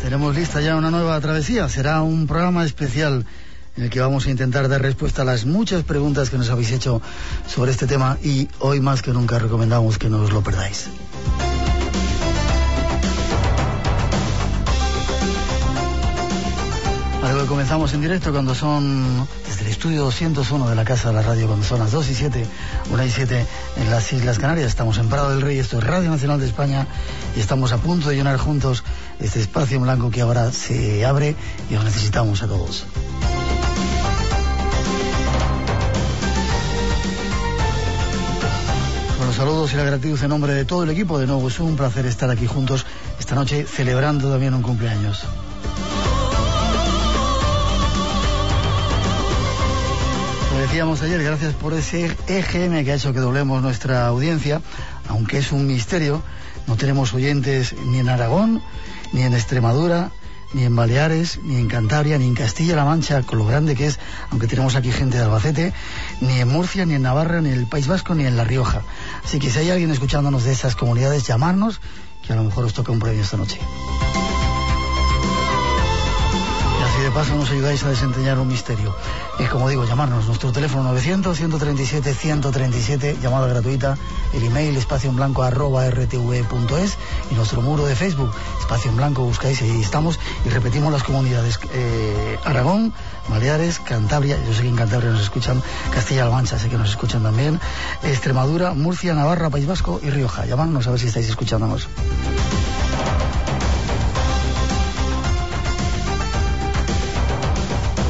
Tenemos lista ya una nueva travesía. Será un programa especial en el que vamos a intentar dar respuesta a las muchas preguntas que nos habéis hecho sobre este tema y hoy más que nunca recomendamos que no os lo perdáis. Vale, hoy comenzamos en directo cuando son desde el estudio 201 de la Casa de la Radio, cuando son las 2 y 7, 1 y 7 en las Islas Canarias. Estamos en Prado del Rey, esto es Radio Nacional de España y estamos a punto de llenar juntos este espacio en blanco que ahora se abre y os necesitamos a todos. Los saludos y la gratitud en nombre de todo el equipo, de nuevo es un placer estar aquí juntos esta noche celebrando también un cumpleaños. Lo decíamos ayer, gracias por ese EGM que ha hecho que doblemos nuestra audiencia, aunque es un misterio, no tenemos oyentes ni en Aragón, ni en Extremadura, ni en Baleares, ni en Cantabria, ni en Castilla-La Mancha, con lo grande que es, aunque tenemos aquí gente de Albacete, ni en Murcia, ni en Navarra, ni en el País Vasco, ni en La Rioja. Así que si hay alguien escuchándonos de esas comunidades, llamarnos, que a lo mejor os toca un premio esta noche. Paso nos ayudáis a desentrañar un misterio. Y como digo, llamarnos. Nuestro teléfono 900-137-137, llamada gratuita. El email espacio blanco arroba rtv.es y nuestro muro de Facebook, espacio en blanco, buscáis ahí estamos. Y repetimos las comunidades eh, Aragón, Baleares, Cantabria, yo sé que en Cantabria nos escuchan, Castilla-La Mancha sé que nos escuchan también, Extremadura, Murcia, Navarra, País Vasco y Rioja. Llamadnos a ver si estáis escuchándonos.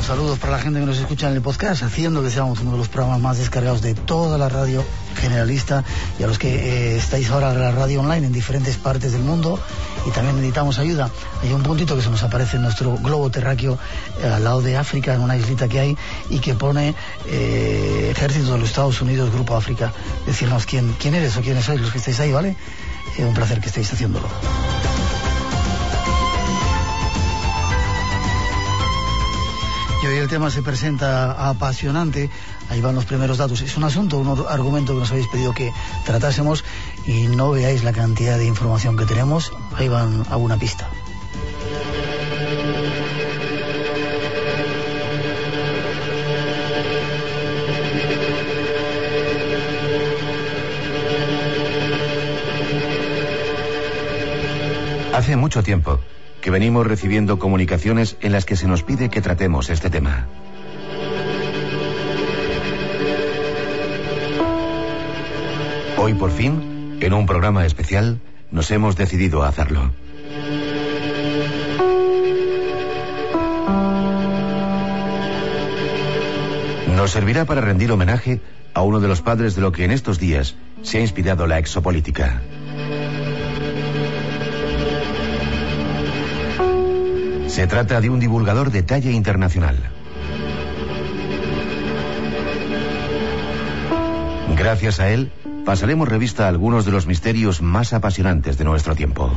Saludos para la gente que nos escucha en el podcast, haciendo que seamos uno de los programas más descargados de toda la radio generalista y a los que eh, estáis ahora en la radio online en diferentes partes del mundo y también necesitamos ayuda. Hay un puntito que se nos aparece en nuestro globo terráqueo eh, al lado de África, en una islita que hay y que pone eh, Ejército de los Estados Unidos, Grupo África. Decirnos quién, quién eres o quiénes sois los que estáis ahí, ¿vale? un placer que estéis haciéndolo. El tema se presenta apasionante. Ahí van los primeros datos. Es un asunto, un argumento que nos habéis pedido que tratásemos y no veáis la cantidad de información que tenemos. Ahí van a una pista. Hace mucho tiempo que venimos recibiendo comunicaciones en las que se nos pide que tratemos este tema. Hoy por fin, en un programa especial, nos hemos decidido a hacerlo. Nos servirá para rendir homenaje a uno de los padres de lo que en estos días se ha inspirado la exopolítica. Se trata de un divulgador de talla internacional. Gracias a él, pasaremos revista a algunos de los misterios más apasionantes de nuestro tiempo.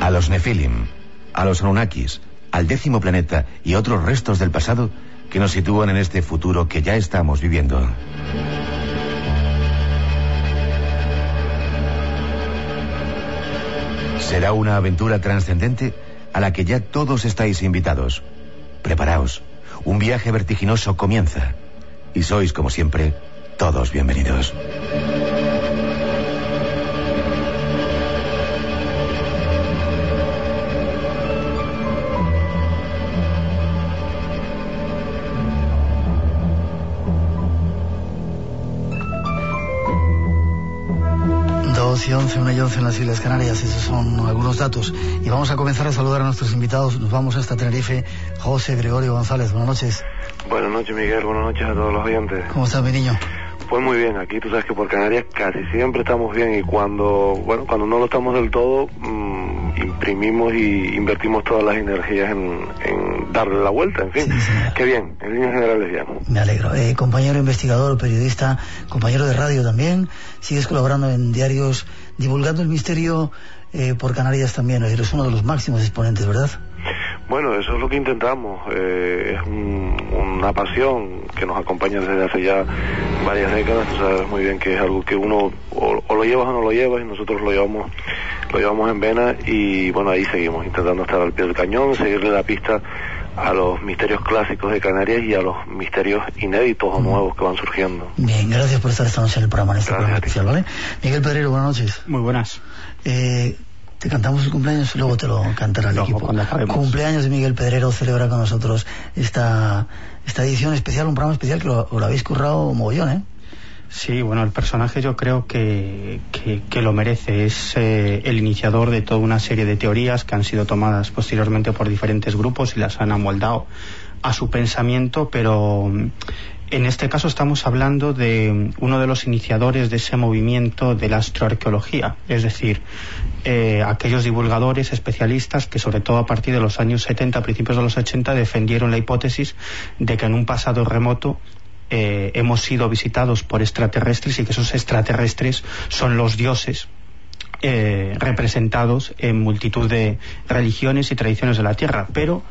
A los Nefilim, a los Anunnakis, al décimo planeta y otros restos del pasado que nos sitúan en este futuro que ya estamos viviendo. Será una aventura trascendente a la que ya todos estáis invitados. preparaos. Un viaje vertiginoso comienza. Y sois, como siempre, todos bienvenidos. 2 y 11, 1 y 11 en las Islas Canarias, esos son algunos datos. Y vamos a comenzar a saludar a nuestros invitados. Nos vamos hasta Tenerife. José Gregorio González, buenas noches. Buenas noches, Miguel. Buenas noches a todos los oyentes. ¿Cómo estás, mi niño? Pues muy bien, aquí tú sabes que por Canarias casi siempre estamos bien y cuando, bueno, cuando no lo estamos del todo, mmm, imprimimos y invertimos todas las energías en, en darle la vuelta, en fin. Sí, Qué bien, en líneas generales bien. Me alegro. Eh, compañero investigador, periodista, compañero de radio también, sigues colaborando en diarios divulgando el misterio eh, por Canarias también. Eres uno de los máximos exponentes, ¿verdad? Bueno, eso es lo que intentamos. Eh, es un, una pasión que nos acompaña desde hace ya varias décadas. Tú sabes muy bien que es algo que uno o, o, lo llevas o no lo llevas y nosotros lo llevamos, lo llevamos en vena y bueno, ahí seguimos intentando estar al pie del cañón, seguirle la pista a los misterios clásicos de Canarias y a los misterios inéditos o nuevos que van surgiendo. Bien, gracias por estar esta noche en el programa, en este Gracias programa especial, ¿vale? Miguel Pedrero, buenas noches. Muy buenas. Eh, te cantamos el cumpleaños y luego te lo cantará el Luego, equipo. Cumpleaños de Miguel Pedrero celebra con nosotros esta, esta edición especial, un programa especial que lo, lo habéis currado mogollón, ¿eh? Sí, bueno, el personaje yo creo que, que, que lo merece. Es eh, el iniciador de toda una serie de teorías que han sido tomadas posteriormente por diferentes grupos y las han amoldado a su pensamiento, pero en este caso estamos hablando de uno de los iniciadores de ese movimiento de la astroarqueología, es decir, eh, aquellos divulgadores especialistas que sobre todo a partir de los años 70, principios de los 80, defendieron la hipótesis de que en un pasado remoto eh, hemos sido visitados por extraterrestres y que esos extraterrestres son los dioses eh, representados en multitud de religiones y tradiciones de la Tierra. Pero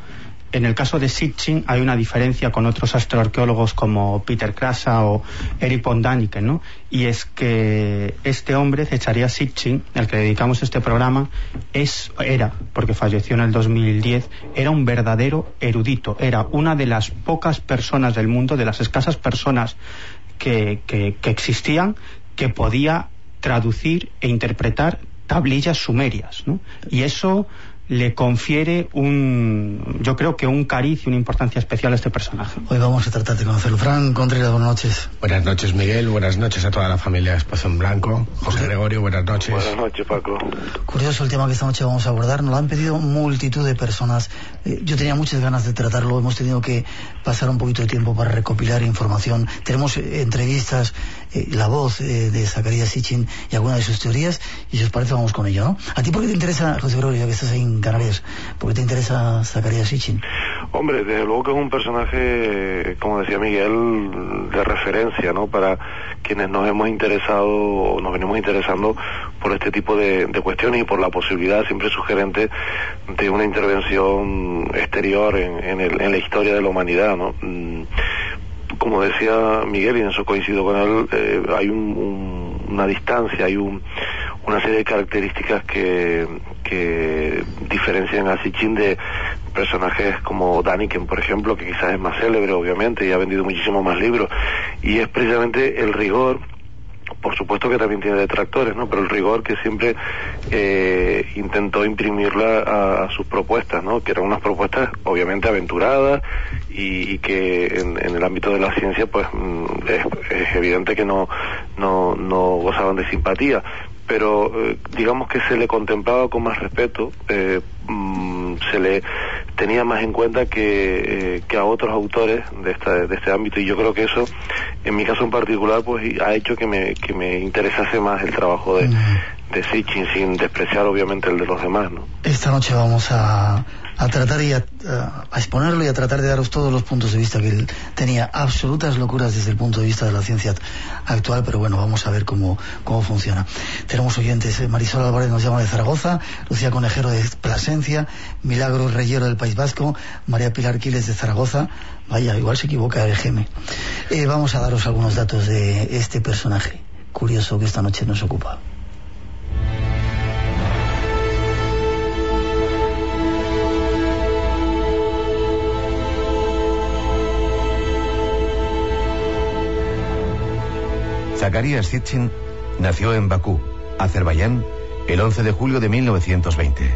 en el caso de Sitchin hay una diferencia con otros astroarqueólogos como Peter Krasa o Eric von Daniken, ¿no? Y es que este hombre, Zecharia Sitchin, al que dedicamos este programa, es, era, porque falleció en el 2010, era un verdadero erudito, era una de las pocas personas del mundo, de las escasas personas que, que, que existían, que podía traducir e interpretar tablillas sumerias, ¿no? Y eso le confiere un, yo creo que un cariz y una importancia especial a este personaje. Hoy vamos a tratar de conocerlo. Fran Contreras, buenas noches. Buenas noches, Miguel. Buenas noches a toda la familia Espacio en Blanco. José Gregorio, buenas noches. Buenas noches, Paco. Curioso el tema que esta noche vamos a abordar. Nos lo han pedido multitud de personas. Eh, yo tenía muchas ganas de tratarlo. Hemos tenido que pasar un poquito de tiempo para recopilar información. Tenemos eh, entrevistas, eh, la voz eh, de Zacarías Sitchin y algunas de sus teorías. Y si os parece, vamos con ello, ¿no? ¿A ti por qué te interesa, José Gregorio, que estás en Canarias? ¿Por qué te interesa Zacarías Sitchin? Hombre, desde luego que es un personaje, como decía Miguel, de referencia, ¿no? Para quienes nos hemos interesado o nos venimos interesando por este tipo de, de cuestiones y por la posibilidad siempre sugerente de una intervención exterior en, en, el- en la historia de la humanidad, ¿no? Como decía Miguel, y en eso coincido con él, eh, hay un- un- una distancia, hay un- una serie de características que, que diferencian a Sitchin de personajes como Daniken, por ejemplo, que quizás es más célebre, obviamente, y ha vendido muchísimo más libros, y es precisamente el rigor por supuesto que también tiene detractores, ¿no? Pero el rigor que siempre eh, intentó imprimirla a, a sus propuestas, ¿no? Que eran unas propuestas obviamente aventuradas y, y que en, en el ámbito de la ciencia, pues mm, es, es evidente que no, no, no gozaban de simpatía. Pero eh, digamos que se le contemplaba con más respeto, eh, mm, se le tenía más en cuenta que, eh, que a otros autores de, esta, de este ámbito y yo creo que eso, en mi caso en particular, pues ha hecho que me, que me interesase más el trabajo de, de Sitchin sin despreciar obviamente el de los demás, ¿no? Esta noche vamos a, a tratar y a, a exponerlo y a tratar de daros todos los puntos de vista que él tenía absolutas locuras desde el punto de vista de la ciencia actual, pero bueno, vamos a ver cómo, cómo funciona. Tenemos oyentes, eh, Marisol Álvarez nos llama de Zaragoza, Lucía Conejero de Plasencia, Milagros Reyero del País Vasco, María Pilar Quiles de Zaragoza, vaya, igual se equivoca el GM. Eh, vamos a daros algunos datos de este personaje curioso que esta noche nos ocupa. Zacarías Sitchin nació en Bakú, Azerbaiyán, el 11 de julio de 1920.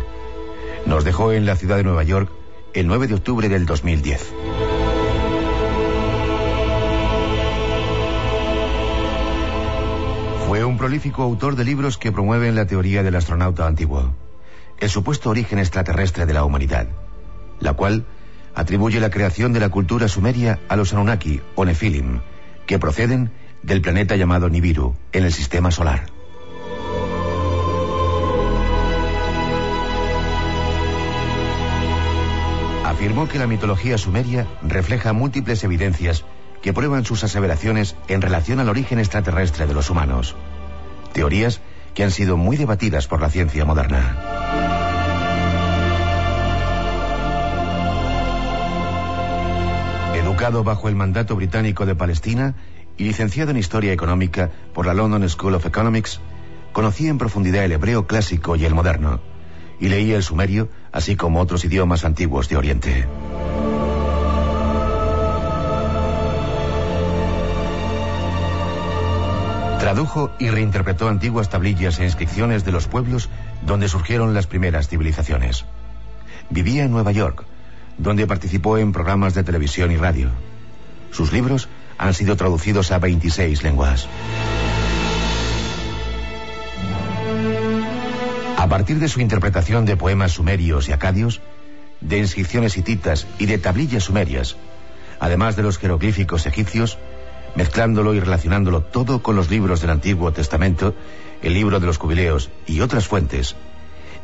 Nos dejó en la ciudad de Nueva York el 9 de octubre del 2010. Fue un prolífico autor de libros que promueven la teoría del astronauta antiguo, el supuesto origen extraterrestre de la humanidad, la cual atribuye la creación de la cultura sumeria a los Anunnaki o Nephilim, que proceden del planeta llamado Nibiru, en el sistema solar. Afirmó que la mitología sumeria refleja múltiples evidencias que prueban sus aseveraciones en relación al origen extraterrestre de los humanos. Teorías que han sido muy debatidas por la ciencia moderna. Educado bajo el mandato británico de Palestina y licenciado en Historia Económica por la London School of Economics, conocía en profundidad el hebreo clásico y el moderno, y leía el sumerio, así como otros idiomas antiguos de Oriente. Tradujo y reinterpretó antiguas tablillas e inscripciones de los pueblos donde surgieron las primeras civilizaciones. Vivía en Nueva York, donde participó en programas de televisión y radio. Sus libros han sido traducidos a 26 lenguas. A partir de su interpretación de poemas sumerios y acadios, de inscripciones hititas y de tablillas sumerias, además de los jeroglíficos egipcios, mezclándolo y relacionándolo todo con los libros del Antiguo Testamento, el libro de los jubileos y otras fuentes,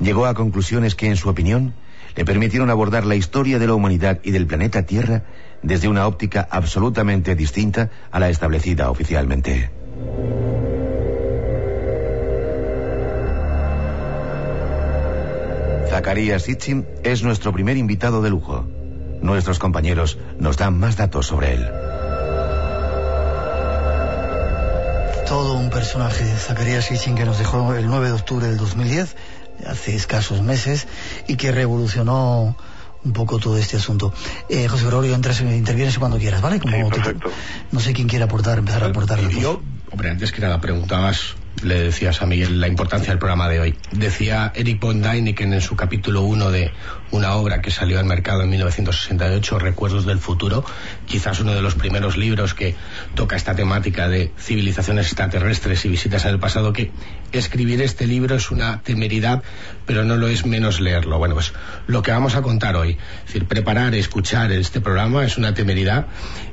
llegó a conclusiones que, en su opinión, le permitieron abordar la historia de la humanidad y del planeta Tierra desde una óptica absolutamente distinta a la establecida oficialmente. Zacarías Sitchin es nuestro primer invitado de lujo. Nuestros compañeros nos dan más datos sobre él. todo un personaje, Zacarías Sitchin, que nos dejó el 9 de octubre del 2010, hace escasos meses, y que revolucionó un poco todo este asunto. Eh, José Gregorio, entras, intervienes cuando quieras, ¿vale? Como sí, perfecto. no sé quién quiere aportar, empezar a aportar. Yo, hombre, antes que nada preguntabas le decías a Miguel la importancia del programa de hoy. Decía Eric von Däniken en su capítulo 1 de una obra que salió al mercado en 1968, Recuerdos del Futuro, quizás uno de los primeros libros que toca esta temática de civilizaciones extraterrestres y visitas al pasado, que escribir este libro es una temeridad, pero no lo es menos leerlo. Bueno, pues lo que vamos a contar hoy, es decir, preparar, escuchar este programa es una temeridad,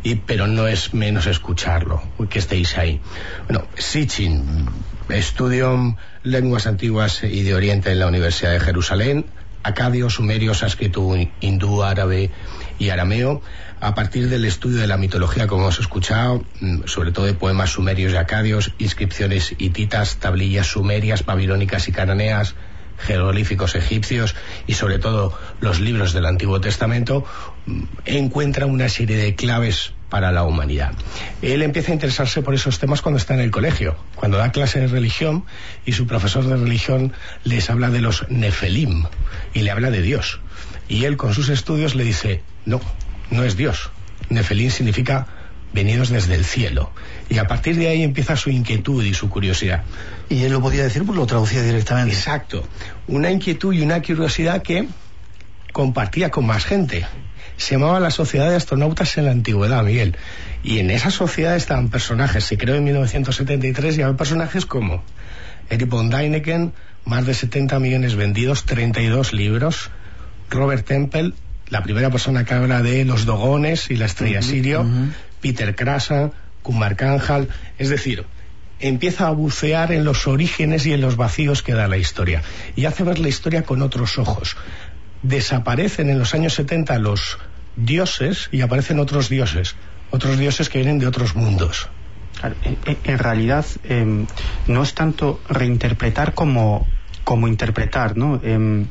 y, pero no es menos escucharlo, que estéis ahí. Bueno, Sitchin Estudio lenguas antiguas y de Oriente en la Universidad de Jerusalén, acadio, sumerio, sánscrito, hindú, árabe y arameo, a partir del estudio de la mitología, como hemos escuchado, mm, sobre todo de poemas sumerios y acadios, inscripciones hititas, tablillas sumerias, babilónicas y cananeas, jeroglíficos egipcios y sobre todo los libros del Antiguo Testamento, mm, encuentra una serie de claves para la humanidad. Él empieza a interesarse por esos temas cuando está en el colegio, cuando da clase de religión y su profesor de religión les habla de los nefelim y le habla de Dios. Y él con sus estudios le dice, no, no es Dios. Nefelim significa venidos desde el cielo. Y a partir de ahí empieza su inquietud y su curiosidad. Y él lo podía decir, pues lo traducía directamente. Exacto. Una inquietud y una curiosidad que compartía con más gente se llamaba la Sociedad de Astronautas en la Antigüedad, Miguel. Y en esa sociedad estaban personajes, se creó en 1973 y había personajes como Eric von Däniken, más de 70 millones vendidos, 32 libros, Robert Temple, la primera persona que habla de los dogones y la estrella sirio, Peter Krasa, Kumar Kanjal, es decir, empieza a bucear en los orígenes y en los vacíos que da la historia y hace ver la historia con otros ojos desaparecen en los años 70 los dioses y aparecen otros dioses, otros dioses que vienen de otros mundos. En realidad em, no es tanto reinterpretar como, como interpretar, ¿no? Em,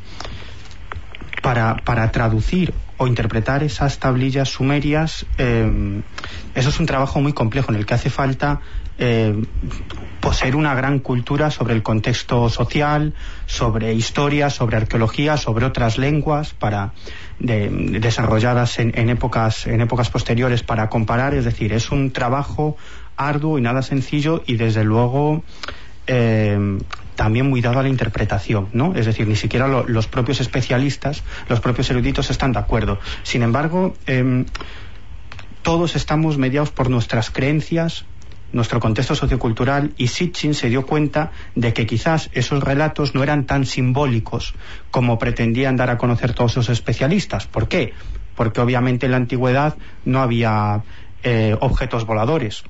para, para traducir o interpretar esas tablillas sumerias, em, eso es un trabajo muy complejo en el que hace falta eh, poseer una gran cultura sobre el contexto social, sobre historia, sobre arqueología, sobre otras lenguas para desarrolladas en, épocas en épocas posteriores para comparar, es decir, es un trabajo arduo y nada sencillo y desde luego eh, también muy dado a la interpretación, ¿no? Es decir, ni siquiera los propios especialistas, los propios eruditos están de acuerdo. Sin embargo, em, todos estamos mediados por nuestras creencias, nuestro contexto sociocultural y Sitchin se dio cuenta de que quizás esos relatos no eran tan simbólicos como pretendían dar a conocer todos esos especialistas. ¿Por qué? Porque obviamente en la antigüedad no había eh, objetos voladores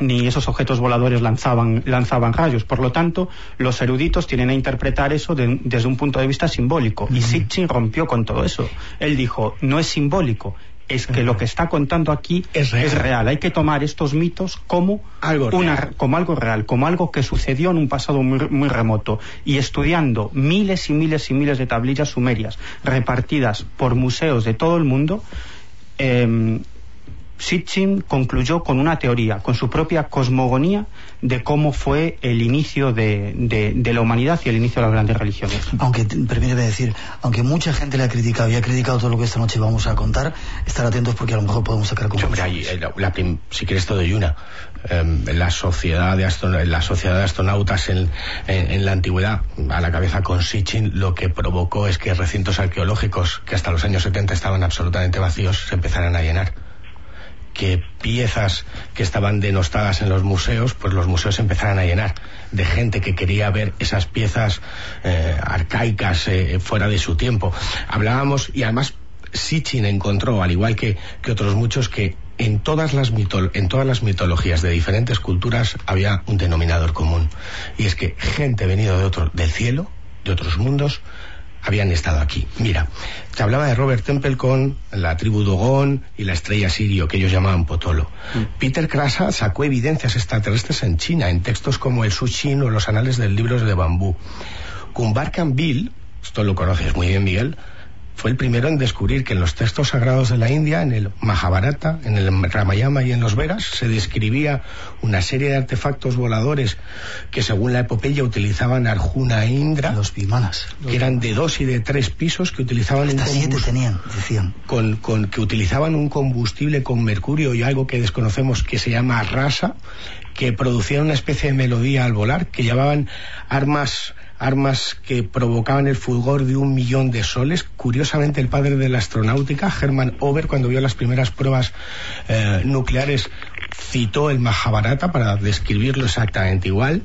ni esos objetos voladores lanzaban, lanzaban rayos. Por lo tanto, los eruditos tienen a interpretar eso desde un punto de vista simbólico. Y Sitchin rompió con todo eso. Él dijo, no es simbólico, es que lo que está contando aquí es real. Hay que tomar estos mitos como algo, real. como algo real, como algo que sucedió en un pasado muy, remoto. Y estudiando miles y miles y miles de tablillas sumerias repartidas por museos de todo el mundo, em, Sitchin concluyó con una teoría, con su propia cosmogonía de cómo fue el inicio de, la humanidad y el inicio de las grandes religiones. Aunque, permíteme decir, aunque mucha gente le ha criticado y ha criticado todo lo que esta noche vamos a contar, estar atentos porque a lo mejor podemos sacar. Eh, si quieres todo de una, em, la sociedad de la sociedad de astronautas en, en, la antigüedad, a la cabeza con Sitchin, lo que provocó es que recintos arqueológicos que hasta los años 70 estaban absolutamente vacíos se empezaran a llenar que piezas que estaban denostadas en los museos, pues los museos empezaran a llenar de gente que quería ver esas piezas eh, arcaicas eh, fuera de su tiempo. Hablábamos, y además Sitchin encontró, al igual que, que otros muchos, que en todas, las en todas las mitologías de diferentes culturas había un denominador común. Y es que gente venida de otro, del cielo, de otros mundos, habían estado aquí. Mira, te hablaba de Robert Temple con la tribu Dogon y la estrella sirio, que ellos llamaban Potolo. Mm. Peter Krasa sacó evidencias extraterrestres en China, en textos como el Sushin o los anales del libro de bambú. Kumbar Bill, esto lo conoces muy bien, Miguel, fue el primero en descubrir que en los textos sagrados de la India, en el Mahabharata, en el Ramayana y en los Vedas, se describía una serie de artefactos voladores que según la epopeya utilizaban Arjuna e Indra. Los Vimanas. Que eran de dos y de tres pisos que utilizaban Hasta siete tenían, decían. Con, con, que utilizaban un combustible con mercurio y algo que desconocemos que se llama rasa, que producían una especie de melodía al volar, que llevaban armas armas que provocaban el fulgor de un millón de soles. Curiosamente, el padre de la astronáutica, Hermann Ober, cuando vio las primeras pruebas eh, nucleares, citó el Mahabharata para describirlo exactamente igual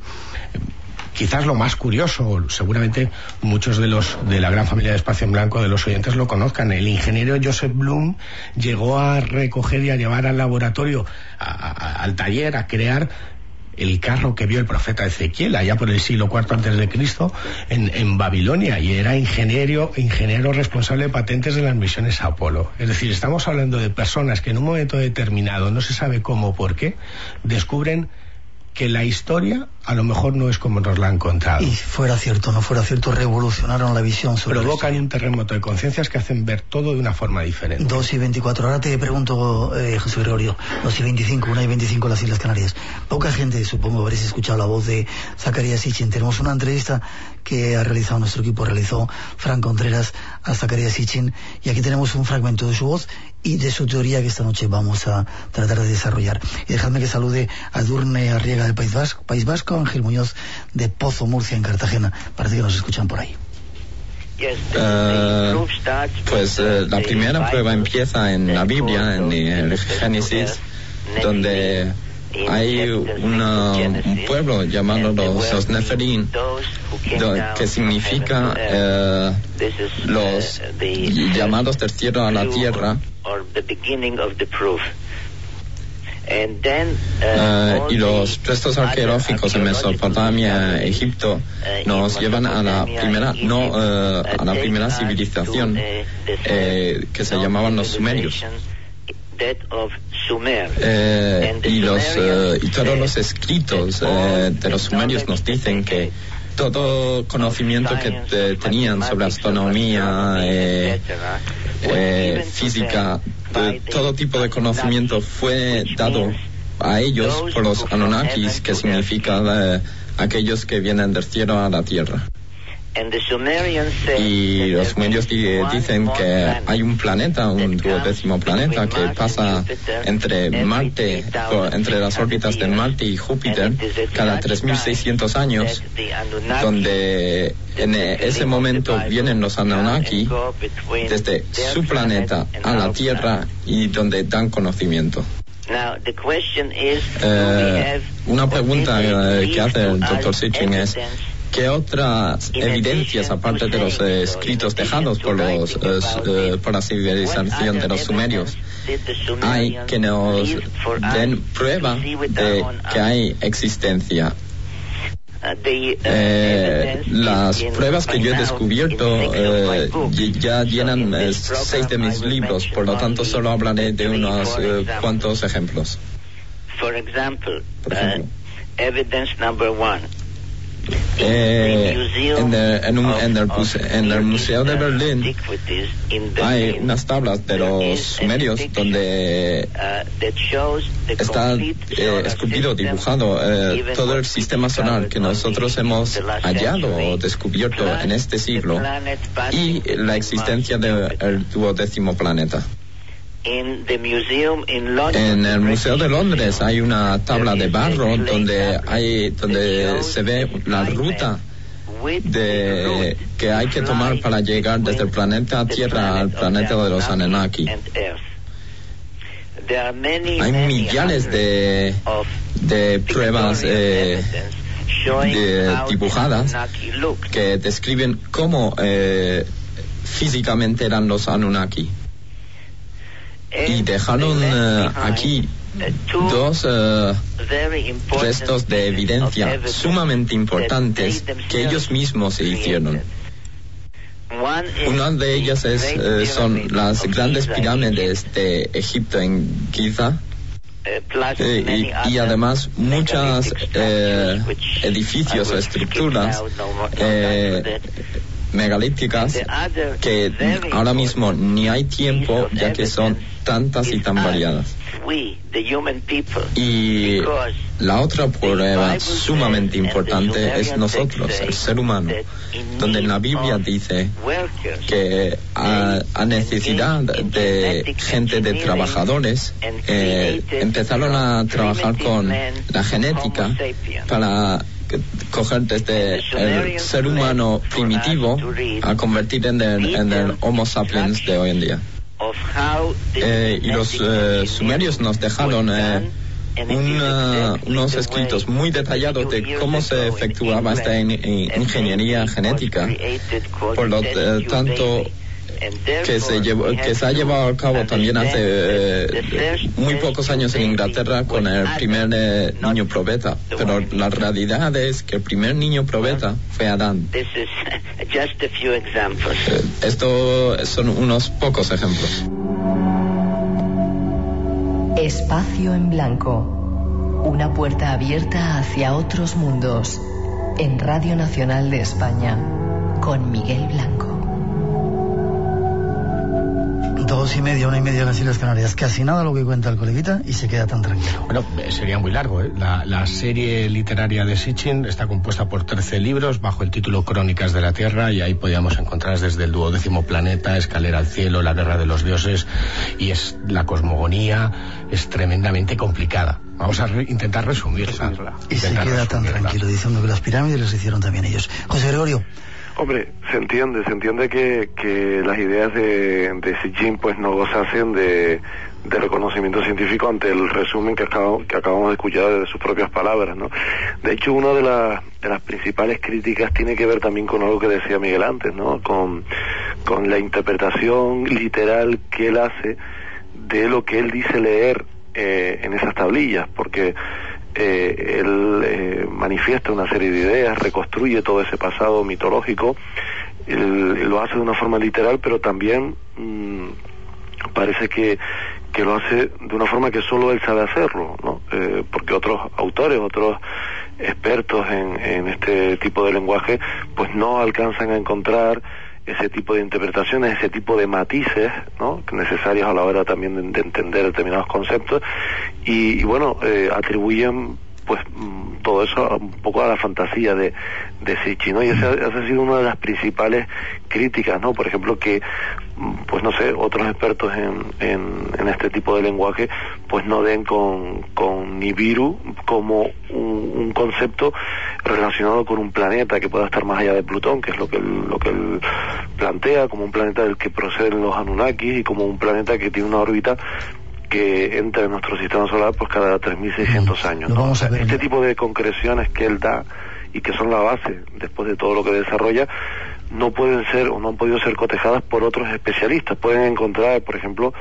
quizás lo más curioso, seguramente muchos de los de la gran familia de Espacio en Blanco de los oyentes lo conozcan. El ingeniero Joseph Bloom llegó a recoger y a llevar al laboratorio, al taller, a crear el carro que vio el profeta Ezequiel allá por el siglo IV antes de Cristo en, en, Babilonia y era ingeniero, ingeniero responsable de patentes de las misiones Apolo. Es decir, estamos hablando de personas que en un momento determinado, no se sabe cómo por qué, descubren que la historia a lo mejor no es como nos la han contado. Y fuera cierto, no fuera cierto, revolucionaron la visión sobre Provocan un terremoto de conciencias que hacen ver todo de una forma diferente. 2 y 24. Ahora te pregunto, eh, José Gregorio, 2 y 25, 1 y 25 en las Islas Canarias. Poca gente, supongo, habréis escuchado la voz de Zacarías Sitchin. Tenemos una entrevista que ha realizado nuestro equipo, realizó Fran Contreras a Zacarías Sitchin, y aquí tenemos un fragmento de su voz y de su teoría que esta noche vamos a tratar de desarrollar. Y dejadme que salude a Durne Arriega del País Vasco, País Vasco Ángel Muñoz de Pozo Murcia en Cartagena. Parece que nos escuchan por ahí. Uh, pues uh, la primera prueba empieza en la Biblia, en el Génesis, donde hay un pueblo llamado los, los Neferim, que significa uh, los llamados del cielo a la tierra. Uh, y los restos arqueológicos en Mesopotamia, Egipto, uh, nos llevan a la primera, no, uh, a la primera civilización eh, que se llamaban los sumerios. Eh, y, los, y todos los escritos de los sumerios nos dicen que todo conocimiento que tenían sobre astronomía, eh, eh, física, todo tipo de conocimiento fue dado a ellos por los Anunnakis, que significa eh, aquellos que vienen del cielo a la tierra. Y los sumerios dicen que hay un planeta, un duodécimo planeta que pasa entre Marte, entre las órbitas de Marte y Júpiter cada 3.600 años, donde en ese momento vienen los Anunnaki desde su planeta a la Tierra y donde dan conocimiento. Eh, una pregunta eh, que hace el doctor Sitchin es ¿Qué otras evidencias, aparte de los escritos dejados por, los, por la civilización de los sumerios, hay que nos den prueba de que hay existencia? Eh, las pruebas que yo he descubierto eh, ya llenan eh, seis de mis libros, por lo tanto solo hablaré de unos cuantos ejemplos. Por ejemplo, evidence number one. Eh, en, el, en, un, en, el, en, el, Museo de Berlín hay unas tablas de los sumerios donde está eh, esculpido, dibujado eh, todo el sistema solar que nosotros hemos hallado o descubierto en este siglo y la existencia del duodécimo planeta. En el Museo de Londres hay una tabla de barro donde hay donde se ve la ruta de que hay que tomar para llegar desde el planeta Tierra al planeta de los Anunnaki. Hay millares de, de pruebas eh, dibujadas que describen cómo eh, físicamente eran los Anunnaki y dejaron eh, aquí dos eh, restos de evidencia sumamente importantes que ellos mismos se hicieron. Una de ellas es, eh, son las grandes pirámides de Egipto en Giza. y, además muchos edificios o estructuras megalíticas que ahora mismo ni hay tiempo ya que son tantas y tan variadas. Y la otra prueba sumamente importante es nosotros, el ser humano, donde en la Biblia dice que a, necesidad de gente de trabajadores eh, empezaron a trabajar con la genética para coger desde el ser humano primitivo a convertir en el, Homo sapiens de hoy en día. Eh, y los eh, sumerios nos dejaron eh, unos escritos muy detallados de cómo se efectuaba esta ingeniería genética. Por lo tanto, que se, llevó, que se ha llevado a cabo también hace eh, muy pocos años en Inglaterra con el primer eh, niño probeta. Pero la realidad es que el primer niño probeta fue Adán. Eh, esto son unos pocos ejemplos. Espacio en blanco. Una puerta abierta hacia otros mundos. En Radio Nacional de España. Con Miguel Blanco. Dos y media, una y media en las Islas Canarias. Casi nada lo que cuenta el coleguita y se queda tan tranquilo. Bueno, eh, sería muy largo. ¿eh? La, serie literaria de Sitchin está compuesta por 13 libros bajo el título Crónicas de la Tierra y ahí podíamos encontrar desde el duodécimo planeta, Escalera al cielo, La guerra de los dioses y es la cosmogonía es tremendamente complicada. Vamos a intentar resumirla. Y se queda tan tranquilo diciendo que las pirámides las hicieron también ellos. José Gregorio. Hombre, se entiende, se entiende que, que las ideas de, de Xi pues no gozan de, de reconocimiento científico ante el resumen que, que acabamos de escuchar de sus propias palabras, ¿no? De hecho, una de, de las principales críticas tiene que ver también con algo que decía Miguel antes, ¿no? Con, con la interpretación literal que él hace de lo que él dice leer eh, en esas tablillas, porque eh, él eh, manifiesta una serie de ideas, reconstruye todo ese pasado mitológico, él, lo hace de una forma literal, pero también mm, parece que, que lo hace de una forma que solo él sabe hacerlo, ¿no? Eh, porque otros autores, otros expertos en, en este tipo de lenguaje, pues no alcanzan a encontrar ese tipo de interpretaciones, ese tipo de matices ¿no? necesarios a la hora también de, entender determinados conceptos y, bueno, eh, atribuyen pues mm, todo eso un poco a la fantasía de, de Sitchin, ¿no? Y esa, ha sido una de las principales críticas, ¿no? Por ejemplo, que, mm, pues no sé, otros expertos en, en, este tipo de lenguaje, pues no den con, con Nibiru como un, concepto relacionado con un planeta que pueda estar más allá de Plutón, que es lo que él, lo que él plantea, como un planeta del que proceden los Anunnakis y como un planeta que tiene una órbita que entra en nuestro sistema solar pues cada 3.600 años. este tipo de concreciones que él da y que son la base después de todo lo que desarrolla, no pueden ser o no han podido ser cotejadas por otros especialistas. Pueden encontrar, por ejemplo,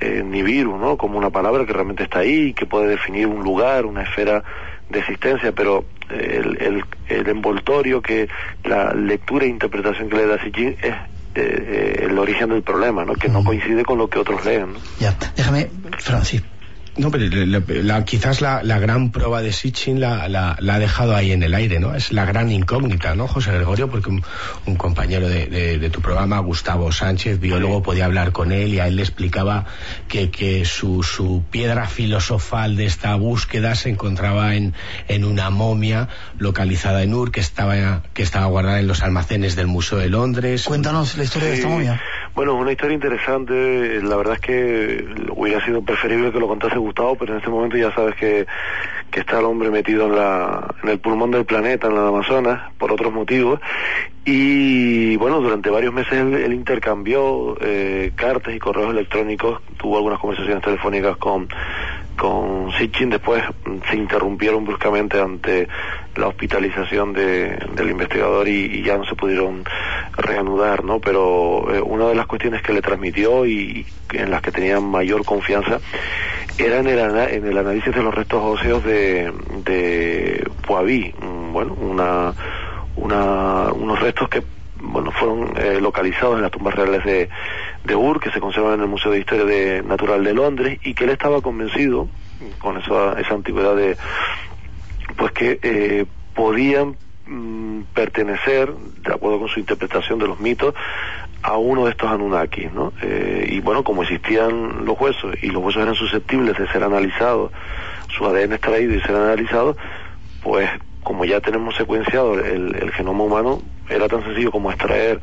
eh, Nibiru, ¿no? Como una palabra que realmente está ahí, que puede definir un lugar, una esfera de existencia, pero eh, el, el, envoltorio que la lectura e interpretación que le da Sitchin es eh, el origen del problema, ¿no? que no coincide con lo que otros leen. Ya, déjame, Francis, no, pero la, quizás la, gran prueba de Sitchin la, ha dejado ahí en el aire, ¿no? Es la gran incógnita, ¿no, José Gregorio? Porque un, compañero de, tu programa, Gustavo Sánchez, biólogo, podía hablar con él y a él le explicaba que, que su, su, piedra filosofal de esta búsqueda se encontraba en, en una momia localizada en Ur que estaba, que estaba guardada en los almacenes del Museo de Londres. Cuéntanos la historia de esta momia. Bueno, una historia interesante. La verdad es que hubiera sido preferible que lo contase Gustavo, pero en este momento ya sabes que, que está el hombre metido en, la, en el pulmón del planeta, en la Amazonas, por otros motivos. Y bueno, durante varios meses él, intercambió eh, cartas y correos electrónicos, tuvo algunas conversaciones telefónicas con, con Sitchin, después se interrumpieron bruscamente ante la hospitalización de, del investigador y, ya no se pudieron reanudar, ¿no? Pero eh, una de las cuestiones que le transmitió y, en las que tenía mayor confianza era en el, en el análisis de los restos óseos de, de Poaví, mm, bueno, una, una, unos restos que bueno, fueron eh, localizados en las tumbas reales de, de Ur, que se conservan en el Museo de Historia de, Natural de Londres, y que él estaba convencido, con esa, esa antigüedad de, pues que eh, podían mm, pertenecer, de acuerdo con su interpretación de los mitos, a uno de estos Anunnakis, ¿no? Eh, y bueno, como existían los huesos y los huesos eran susceptibles de ser analizados, su ADN extraído y ser analizado, pues como ya tenemos secuenciado el, el genoma humano, era tan sencillo como extraer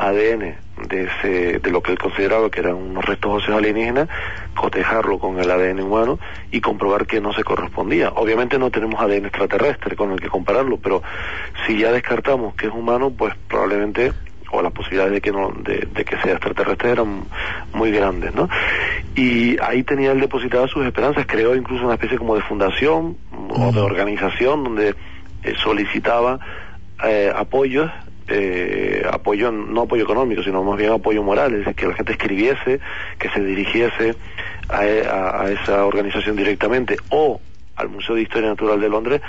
ADN de, ese, de lo que él consideraba que eran unos restos óseos alienígenas, cotejarlo con el ADN humano y comprobar que no se correspondía. Obviamente no tenemos ADN extraterrestre con el que compararlo, pero si ya descartamos que es humano, pues probablemente o las posibilidades de que no de, que sea extraterrestre eran muy grandes no y ahí tenía él depositado sus esperanzas creó incluso una especie como de fundación o de organización donde eh, solicitaba eh, apoyos eh, apoyo, no apoyo económico, sino más bien apoyo moral, es decir, que la gente escribiese, que se dirigiese a, a, esa organización directamente o al Museo de Historia Natural de Londres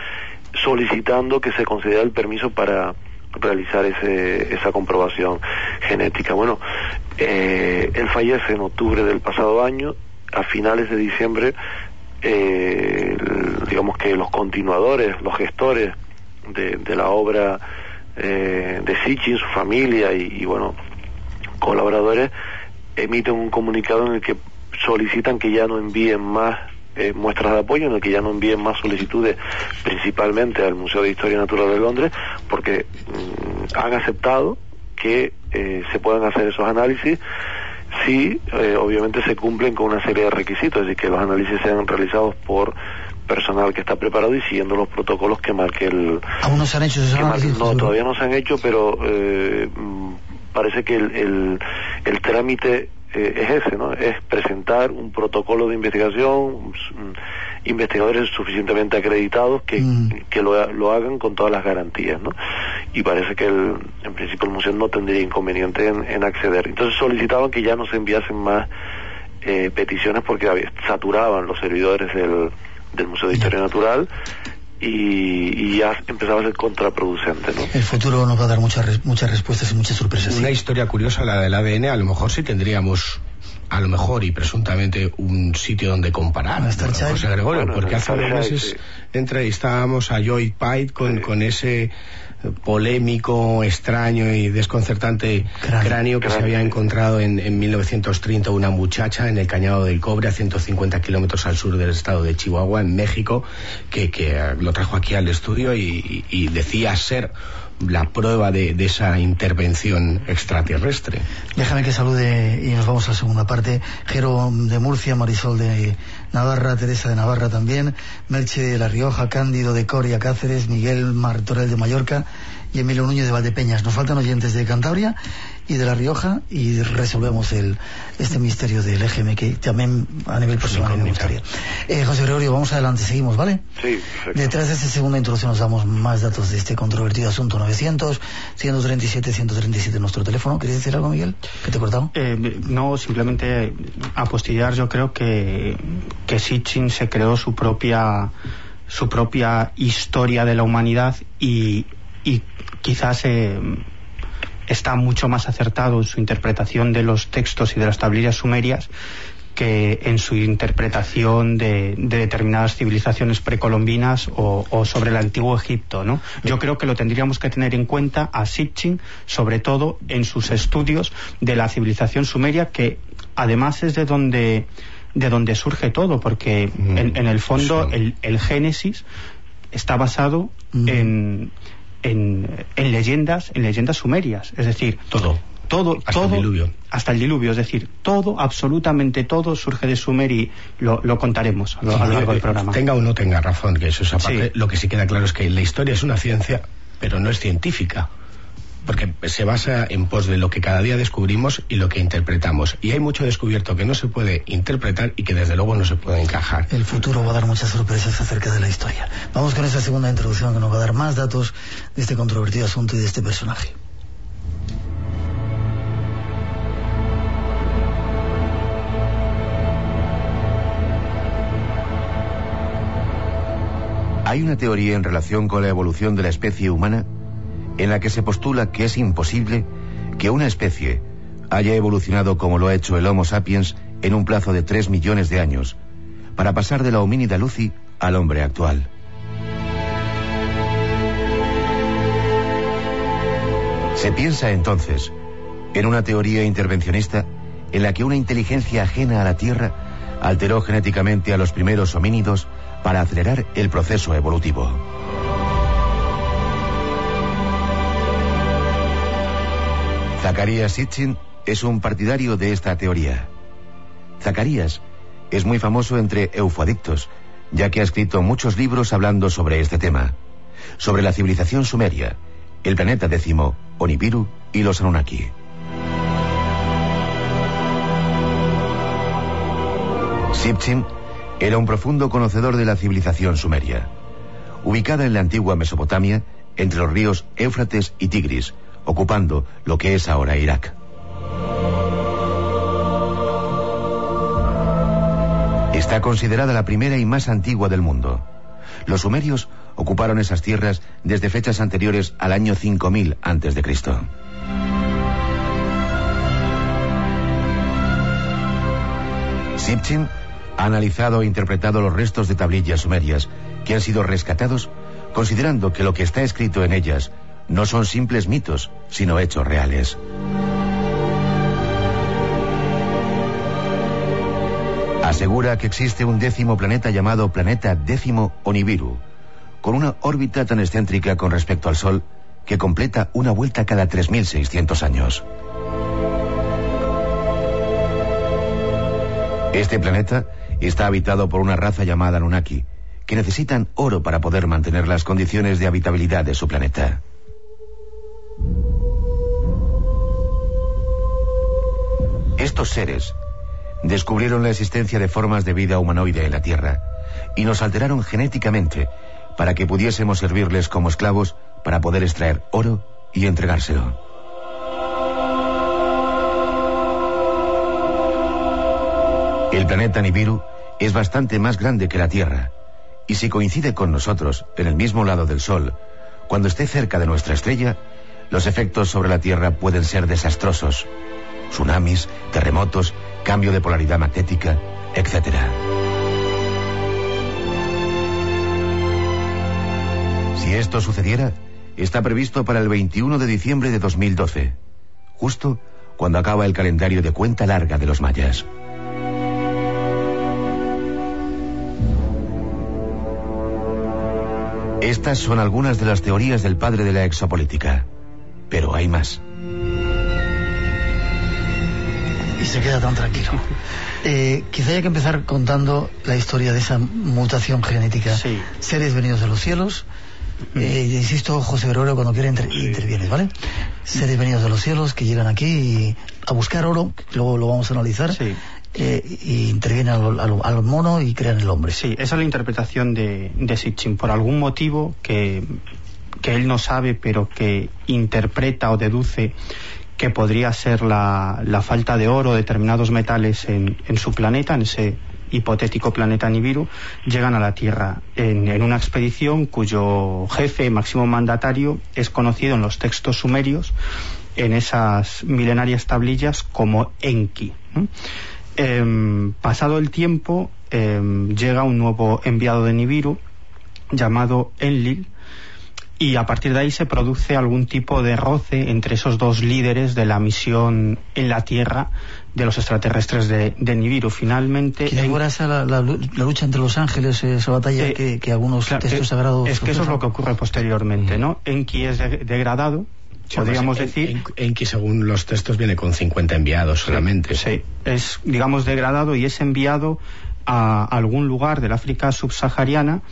solicitando que se concediera el permiso para realizar ese, esa comprobación genética. Bueno, eh, él fallece en octubre del pasado año, a finales de diciembre, eh, digamos que los continuadores, los gestores de, de la obra eh, de Sitchin, su familia y, bueno, colaboradores, emiten un comunicado en el que solicitan que ya no envíen más eh, muestras de apoyo, en el que ya no envíen más solicitudes, principalmente al Museo de Historia Natural de Londres, porque mm, han aceptado que eh, se puedan hacer esos análisis si obviamente se cumplen con una serie de requisitos, es decir, que los análisis sean realizados por personal que está preparado y siguiendo los protocolos que marque el... ¿Aún no se han hecho esos análisis? No, todavía no se han hecho, pero eh, parece que el, el, trámite eh, es ese, ¿no? Es presentar un protocolo de investigación, investigadores suficientemente acreditados que, mm. que lo, lo, hagan con todas las garantías, ¿no? Y parece que el, en principio el museo no tendría inconveniente en, en acceder. Entonces solicitaban que ya no se enviasen más eh, peticiones porque saturaban los servidores del del Museo de Historia Natural y, ya empezaba a ser contraproducente. ¿no? El futuro nos va a dar muchas, muchas respuestas y muchas sorpresas. Una historia curiosa, la del ADN, a lo mejor sí tendríamos a lo mejor y presuntamente un sitio donde comparar José Gregorio, porque hace unos meses entrevistábamos a Joy Pite con, con ese polémico, extraño y desconcertante cráneo, que se había encontrado en, 1930 una muchacha en el Cañado del Cobre, a 150 kilómetros al sur del estado de Chihuahua, en México, que, eh, lo trajo aquí al estudio y decía ser la prueba de, esa intervención extraterrestre. Déjame que salude y nos vamos a la segunda parte. Jero de Murcia, Marisol de Navarra, Teresa de Navarra también, Merche de La Rioja, Cándido de Coria Cáceres, Miguel Martorell de Mallorca y Emilio Núñez de Valdepeñas. Nos faltan oyentes de Cantabria y de La Rioja y resolvemos el, este misterio del EGM que también a nivel personal me gustaría. Eh, José Gregorio, vamos adelante, seguimos, ¿vale? Sí, Detrás de esta segunda introducción nos damos más datos de este controvertido asunto 900, 137, 137 nuestro teléfono. ¿Querías decir algo, Miguel? ¿Que te he cortado? Eh, no, simplemente apostillar, yo creo que, que Sitchin se creó su propia su propia historia de la humanidad y, y quizás eh, está mucho más acertado en su interpretación de los textos y de las tablillas sumerias que en su interpretación de, determinadas civilizaciones precolombinas o, sobre el antiguo Egipto, ¿no? Yo creo que lo tendríamos que tener en cuenta a Sitchin, sobre todo en sus estudios de la civilización sumeria, que además es de donde de donde surge todo, porque mm. en, el fondo el, Génesis está basado mm. en, en, leyendas, en leyendas sumerias, es decir, todo. Todo, hasta todo, el diluvio. hasta el diluvio, es decir, todo, absolutamente todo surge de Sumer y lo, contaremos a lo, largo del programa. Tenga o no tenga razón, que eso es aparte, lo que sí queda claro es que la historia es una ciencia, pero no es científica porque se basa en pos de lo que cada día descubrimos y lo que interpretamos. Y hay mucho descubierto que no se puede interpretar y que desde luego no se puede encajar. El futuro va a dar muchas sorpresas acerca de la historia. Vamos con esa segunda introducción que nos va a dar más datos de este controvertido asunto y de este personaje. Hay una teoría en relación con la evolución de la especie humana en la que se postula que es imposible que una especie haya evolucionado como lo ha hecho el Homo sapiens en un plazo de 3 millones de años, para pasar de la homínida luci al hombre actual. Se piensa entonces en una teoría intervencionista en la que una inteligencia ajena a la Tierra alteró genéticamente a los primeros homínidos para acelerar el proceso evolutivo. Zacarías Sitchin es un partidario de esta teoría. Zacarías es muy famoso entre eufodictos, ya que ha escrito muchos libros hablando sobre este tema, sobre la civilización sumeria, el planeta décimo, Onibiru y los Anunnaki. Sitchin era un profundo conocedor de la civilización sumeria. Ubicada en la antigua Mesopotamia, entre los ríos Éufrates y Tigris, ocupando lo que es ahora Irak. Está considerada la primera y más antigua del mundo. Los sumerios ocuparon esas tierras desde fechas anteriores al año 5000 a.C. Sipchin ha analizado e interpretado los restos de tablillas sumerias que han sido rescatados, considerando que lo que está escrito en ellas no son simples mitos, sino hechos reales. Asegura que existe un décimo planeta llamado planeta décimo Onibiru, con una órbita tan excéntrica con respecto al Sol que completa una vuelta cada 3.600 años. Este planeta está habitado por una raza llamada Anunnaki, que necesitan oro para poder mantener las condiciones de habitabilidad de su planeta. Estos seres descubrieron la existencia de formas de vida humanoide en la Tierra y nos alteraron genéticamente para que pudiésemos servirles como esclavos para poder extraer oro y entregárselo. El planeta Nibiru es bastante más grande que la Tierra y si coincide con nosotros en el mismo lado del Sol, cuando esté cerca de nuestra estrella, los efectos sobre la Tierra pueden ser desastrosos. Tsunamis, terremotos, cambio de polaridad magnética, etc. Si esto sucediera, está previsto para el 21 de diciembre de 2012, justo cuando acaba el calendario de cuenta larga de los mayas. Estas son algunas de las teorías del padre de la exopolítica, pero hay más. Y se queda tan tranquilo. Eh, quizá haya que empezar contando la historia de esa mutación genética. Sí. Seres venidos de los cielos. Eh, insisto, José Gregorio, cuando quiera inter intervienes, ¿vale? Seres venidos de los cielos que llegan aquí y a buscar oro, que luego lo vamos a analizar. Sí. Eh, y intervienen al, al, al, mono y crean el hombre. Sí, esa es la interpretación de, de Sitchin. Por algún motivo que, que él no sabe, pero que interpreta o deduce que podría ser la, la falta de oro o determinados metales en, en, su planeta, en ese hipotético planeta Nibiru, llegan a la Tierra en, en, una expedición cuyo jefe, máximo mandatario, es conocido en los textos sumerios, en esas milenarias tablillas, como Enki. Eh, pasado el tiempo, eh, llega un nuevo enviado de Nibiru llamado Enlil, y a partir de ahí se produce algún tipo de roce entre esos dos líderes de la misión en la Tierra de los extraterrestres de, de Nibiru. Finalmente... ¿Quién en... esa la, la, la, lucha entre los ángeles, esa batalla eh, que, que, algunos claro, textos eh, sagrados... Es que eso es lo que ocurre posteriormente, ¿no? Enki es de, degradado, Sí, podríamos pues, decir. En, según los textos, viene con 50 enviados solamente. Sí, es, digamos, degradado y es enviado a algún lugar del África subsahariana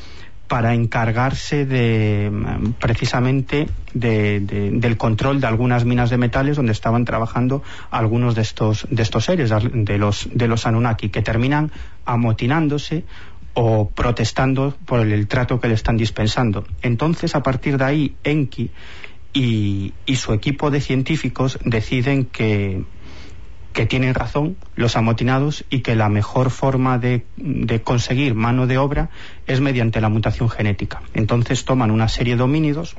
para encargarse de precisamente de, de, del control de algunas minas de metales donde estaban trabajando algunos de estos de estos seres de los de los Anunnaki que terminan amotinándose o protestando por el, el trato que le están dispensando. Entonces, a partir de ahí, Enki y, y, su equipo de científicos deciden que, que tienen razón los amotinados y que la mejor forma de, conseguir mano de obra es mediante la mutación genética. Entonces toman una serie de homínidos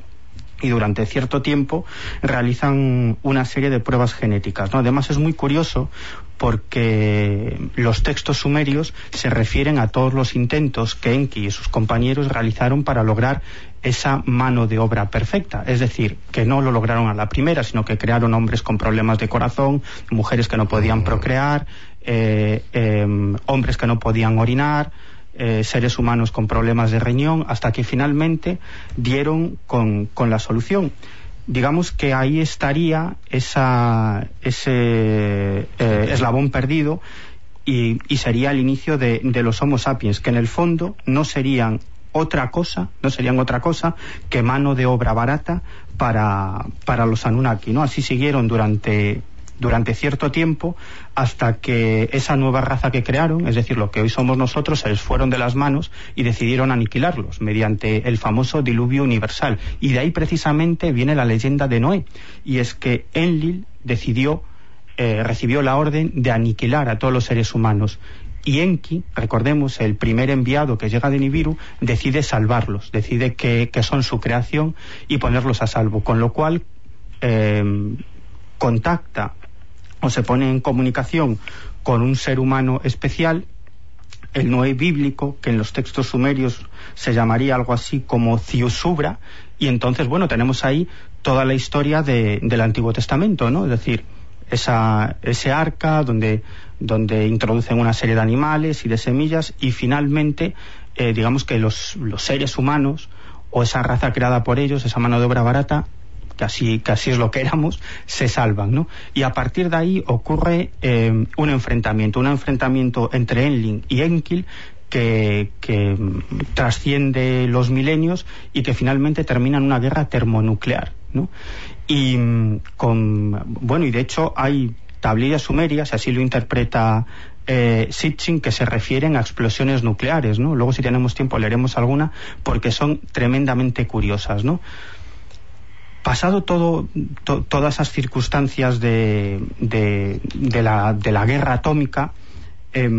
y durante cierto tiempo realizan una serie de pruebas genéticas. ¿no? Además es muy curioso porque los textos sumerios se refieren a todos los intentos que Enki y sus compañeros realizaron para lograr esa mano de obra perfecta. Es decir, que no lo lograron a la primera, sino que crearon hombres con problemas de corazón, mujeres que no podían procrear, eh, eh, hombres que no podían orinar, eh, seres humanos con problemas de riñón, hasta que finalmente dieron con, con la solución digamos que ahí estaría esa, ese eh, eslabón perdido y, y, sería el inicio de, de, los Homo sapiens, que en el fondo no serían otra cosa, no serían otra cosa que mano de obra barata para, para los Anunnaki, ¿no? Así siguieron durante durante cierto tiempo hasta que esa nueva raza que crearon, es decir, lo que hoy somos nosotros, se les fueron de las manos y decidieron aniquilarlos mediante el famoso diluvio universal. Y de ahí precisamente viene la leyenda de Noé, y es que Enlil decidió, eh, recibió la orden de aniquilar a todos los seres humanos. Y Enki, recordemos, el primer enviado que llega de Nibiru, decide salvarlos, decide que, que son su creación y ponerlos a salvo. Con lo cual, eh, contacta o se pone en comunicación con un ser humano especial, el Noé bíblico, que en los textos sumerios se llamaría algo así como Ciusubra, y entonces, bueno, tenemos ahí toda la historia de, del Antiguo Testamento, ¿no? Es decir, esa, ese arca donde, donde introducen una serie de animales y de semillas, y finalmente, eh, digamos que los, los seres humanos, o esa raza creada por ellos, esa mano de obra barata, casi, casi es lo que éramos, se salvan, ¿no? Y a partir de ahí ocurre eh, un enfrentamiento, un enfrentamiento entre Enlil y Enkil que, que, trasciende los milenios y que finalmente termina en una guerra termonuclear, ¿no? Y con, bueno, y de hecho hay tablillas sumerias, así lo interpreta eh, Sitchin que se refieren a explosiones nucleares, ¿no? Luego si tenemos tiempo leeremos alguna porque son tremendamente curiosas, ¿no? pasado todo, to, todas esas circunstancias de, la, guerra atómica, eh,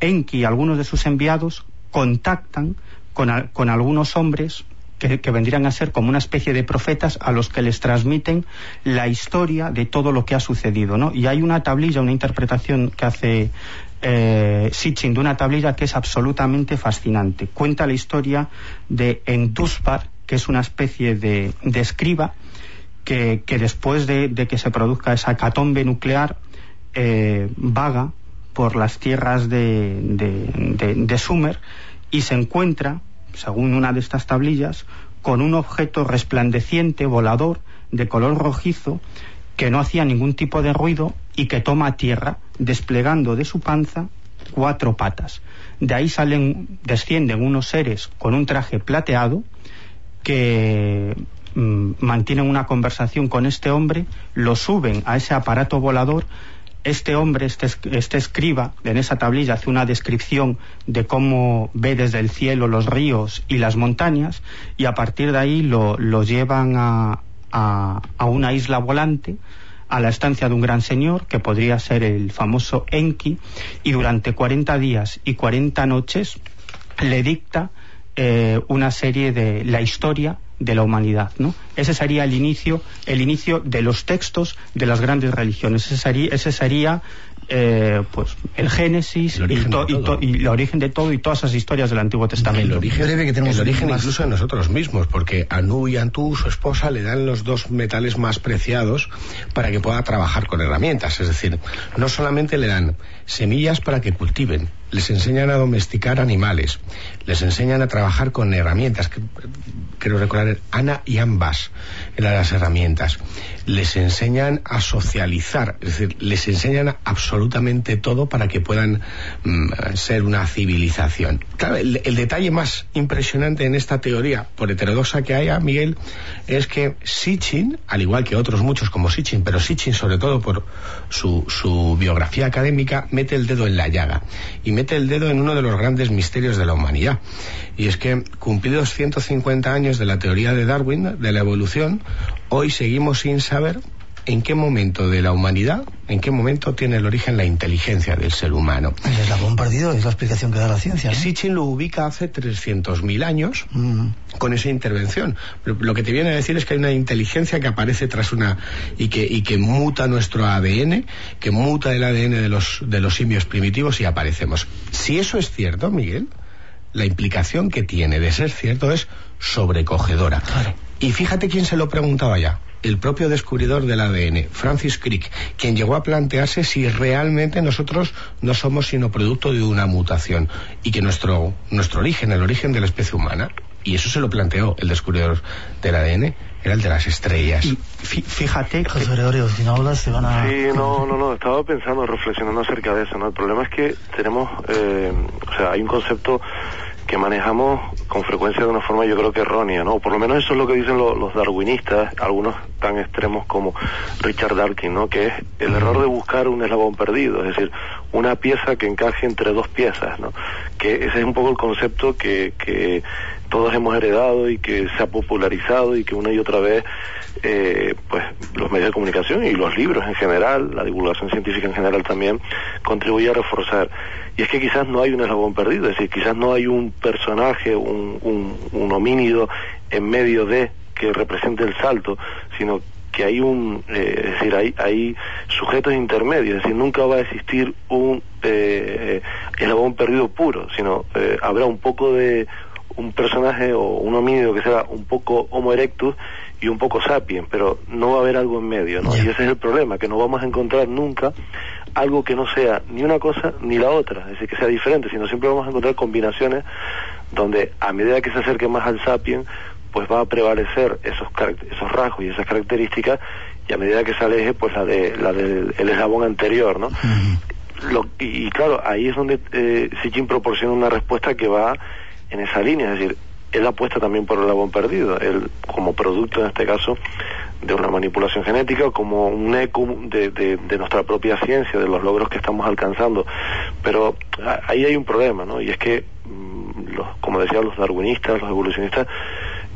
Enki y algunos de sus enviados contactan con, con algunos hombres que, que, vendrían a ser como una especie de profetas a los que les transmiten la historia de todo lo que ha sucedido, ¿no? Y hay una tablilla, una interpretación que hace eh, Sitchin de una tablilla que es absolutamente fascinante. Cuenta la historia de Enduspar, que es una especie de, escriba que, después de, que se produzca esa catombe nuclear eh, vaga por las tierras de, de, Sumer y se encuentra, según una de estas tablillas, con un objeto resplandeciente, volador, de color rojizo, que no hacía ningún tipo de ruido y que toma tierra, desplegando de su panza cuatro patas. De ahí salen, descienden unos seres con un traje plateado que mm, mantienen una conversación con este hombre, lo suben a ese aparato volador este hombre, este, este, escriba, en esa tablilla hace una descripción de cómo ve desde el cielo los ríos y las montañas y a partir de ahí lo, llevan a, a, una isla volante a la estancia de un gran señor, que podría ser el famoso Enki, y durante 40 días y 40 noches le dicta eh, una serie de la historia de la humanidad, ¿no? Ese sería el inicio, el inicio de los textos de las grandes religiones. Ese sería, ese sería eh, pues el Génesis y, el origen de todo y todas esas historias del Antiguo Testamento. El origen, que tenemos el origen incluso de nosotros mismos, porque a Nu y Antú, su esposa, le dan los dos metales más preciados para que pueda trabajar con herramientas. Es decir, no solamente le dan semillas para que cultiven, les enseñan a domesticar animales, les enseñan a trabajar con herramientas. Quiero recordar, Ana y ambas eran las herramientas. Les enseñan a socializar, es decir, les enseñan absolutamente todo para que puedan mm, ser una civilización. Claro, el, detalle más impresionante en esta teoría, por heterodoxa que haya, Miguel, es que Sitchin, al igual que otros muchos como Sitchin, pero Sitchin sobre todo por su, su biografía académica, mete el dedo en la llaga y mete el dedo en uno de los grandes misterios de la humanidad. Y es que, cumplidos 150 años de la teoría de Darwin, de la evolución, hoy seguimos sin saber en qué momento de la humanidad, en qué momento tiene el origen la inteligencia del ser humano. El eslabón perdido es la explicación que da la ciencia. Sitchin lo ubica hace 300.000 años mm. con esa intervención. Lo que te viene a decir es que hay una inteligencia que aparece tras una y que, y que muta nuestro ADN, que muta el ADN de los, de los simios primitivos y aparecemos. Si eso es cierto, Miguel, la implicación que tiene de ser cierto es sobrecogedora. Y fíjate quién se lo preguntaba ya el propio descubridor del ADN, Francis Crick, quien llegó a plantearse si realmente nosotros no somos sino producto de una mutación y que nuestro, nuestro origen, el origen de la especie humana, y eso se lo planteó el descubridor del ADN, era el de las estrellas. Y fíjate que... si no hablas se van a... Sí, no, no, no, estaba pensando, reflexionando acerca de eso, ¿no? El problema es que tenemos, eh, o sea, hay un concepto que manejamos con frecuencia de una forma yo creo que errónea, ¿no? Por lo menos eso es lo que dicen los darwinistas, algunos tan extremos como Richard Dawkins, ¿no? Que es el error de buscar un eslabón perdido, es decir, una pieza que encaje entre dos piezas, ¿no? Que ese es un poco el concepto que, que todos hemos heredado y que se ha popularizado y que una y otra vez eh, pues los medios de comunicación y los libros en general, la divulgación científica en general también contribuye a reforzar. Y es que quizás no hay un eslabón perdido, es decir, quizás no hay un personaje, un, un, homínido en medio de que represente el salto, sino que hay un, eh, es decir, hay, hay sujetos intermedios, es decir, nunca va a existir un eh, eslabón perdido puro, sino eh, habrá un poco de un personaje o un homínido que sea un poco Homo erectus y un poco sapien, pero no va a haber algo en medio, ¿no? Y ese es el problema, que no vamos a encontrar nunca algo que no sea ni una cosa ni la otra, es decir, que sea diferente, sino siempre vamos a encontrar combinaciones donde a medida que se acerque más al sapien, pues va a prevalecer esos, esos rasgos y esas características y a medida que se aleje, pues la, de, la del eslabón anterior, ¿no? y, claro, ahí es donde eh, proporciona una respuesta que va en esa línea, es decir, él apuesta también por el eslabón perdido, él como producto en este caso de una manipulación genética, como un eco de, de, nuestra propia ciencia, de los logros que estamos alcanzando. Pero ahí hay un problema, ¿no? Y es que, mm, los, como decía, los darwinistas, los evolucionistas,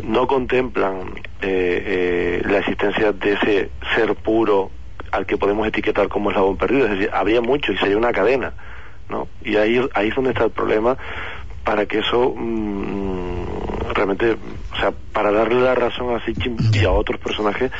no contemplan eh, eh, la existencia de ese ser puro al que podemos etiquetar como eslabón perdido. Es decir, habría mucho y sería una cadena, ¿no? Y ahí, ahí es donde está el problema para que eso mm, realmente, o sea, para darle la razón a Sitchin y a otros personajes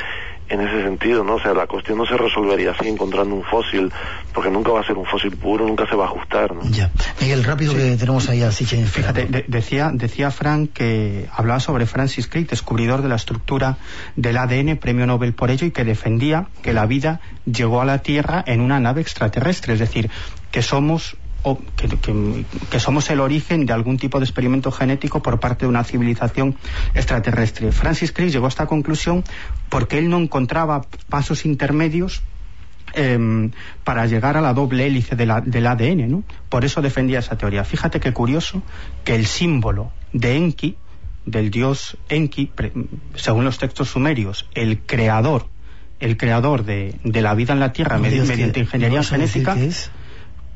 en ese sentido, ¿no? O sea, la cuestión no se resolvería así encontrando un fósil, porque nunca va a ser un fósil puro, nunca se va a ajustar, ¿no? Ya. Miguel, rápido que tenemos ahí a Sitchin. Fíjate, decía, decía Frank que hablaba sobre Francis Crick, descubridor de la estructura del ADN, premio Nobel por ello, y que defendía que la vida llegó a la Tierra en una nave extraterrestre, es decir, que somos o que, somos el origen de algún tipo de experimento genético por parte de una civilización extraterrestre. Francis Crick llegó a esta conclusión porque él no encontraba pasos intermedios em, para llegar a la doble hélice del ADN, ¿no? Por eso defendía esa teoría. Fíjate qué curioso que el símbolo de Enki, del dios Enki, según los textos sumerios, el creador, el creador de, la vida en la Tierra mediante ingeniería genética,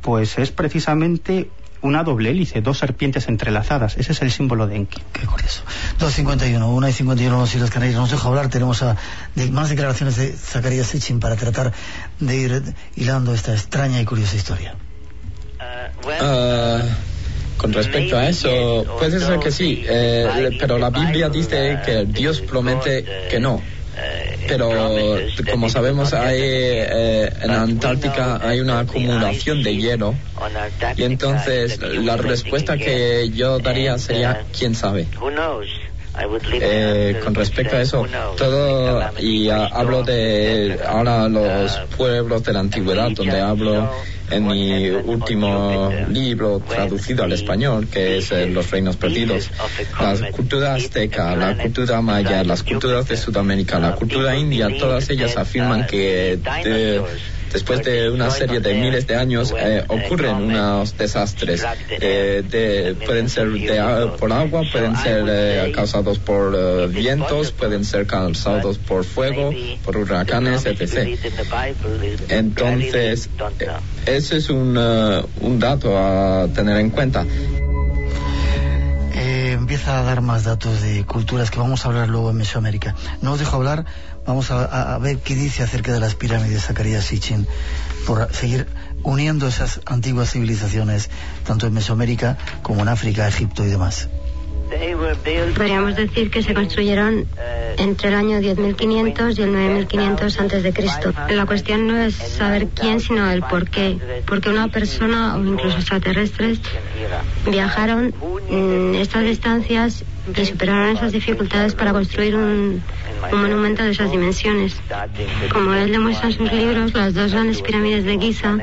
pues es precisamente una doble hélice, dos serpientes entrelazadas. Ese es el símbolo de Enki. Qué curioso. 2.51, 1 y 51 los Islas Canarias. Nos dejo hablar. Tenemos a, más declaraciones de Zacarías Sitchin para tratar de ir hilando esta extraña y curiosa historia. Uh, con respecto a eso, puede ser que sí, eh, pero la Biblia dice que Dios promete que no pero como sabemos hay eh, en Antártica hay una acumulación de hielo y entonces la respuesta que yo daría sería quién sabe eh, con respecto a eso, todo, y hablo de ahora los pueblos de la antigüedad, donde hablo en mi último libro traducido al español, que es eh, Los Reinos Perdidos, la cultura azteca, la cultura maya, las culturas de Sudamérica, la cultura india, todas ellas afirman que después de una serie de miles de años eh, ocurren unos desastres. Eh, pueden ser por agua, pueden ser eh, causados por vientos, pueden ser causados por fuego, por huracanes, etc. Entonces, ese es un, un dato a tener en cuenta empieza a dar más datos de culturas que vamos a hablar luego en Mesoamérica. No os dejo hablar Vamos a, ver qué dice acerca de las pirámides Zacarías Sitchin, por seguir uniendo esas antiguas civilizaciones, tanto en Mesoamérica como en África, Egipto y demás. Podríamos decir que se construyeron entre el año 10.500 y el 9.500 antes de Cristo. La cuestión no es saber quién, sino el por qué. Porque una persona o incluso extraterrestres viajaron en estas distancias y superaron esas dificultades para construir un, un monumento de esas dimensiones. Como él demuestra en sus libros, las dos grandes pirámides de Giza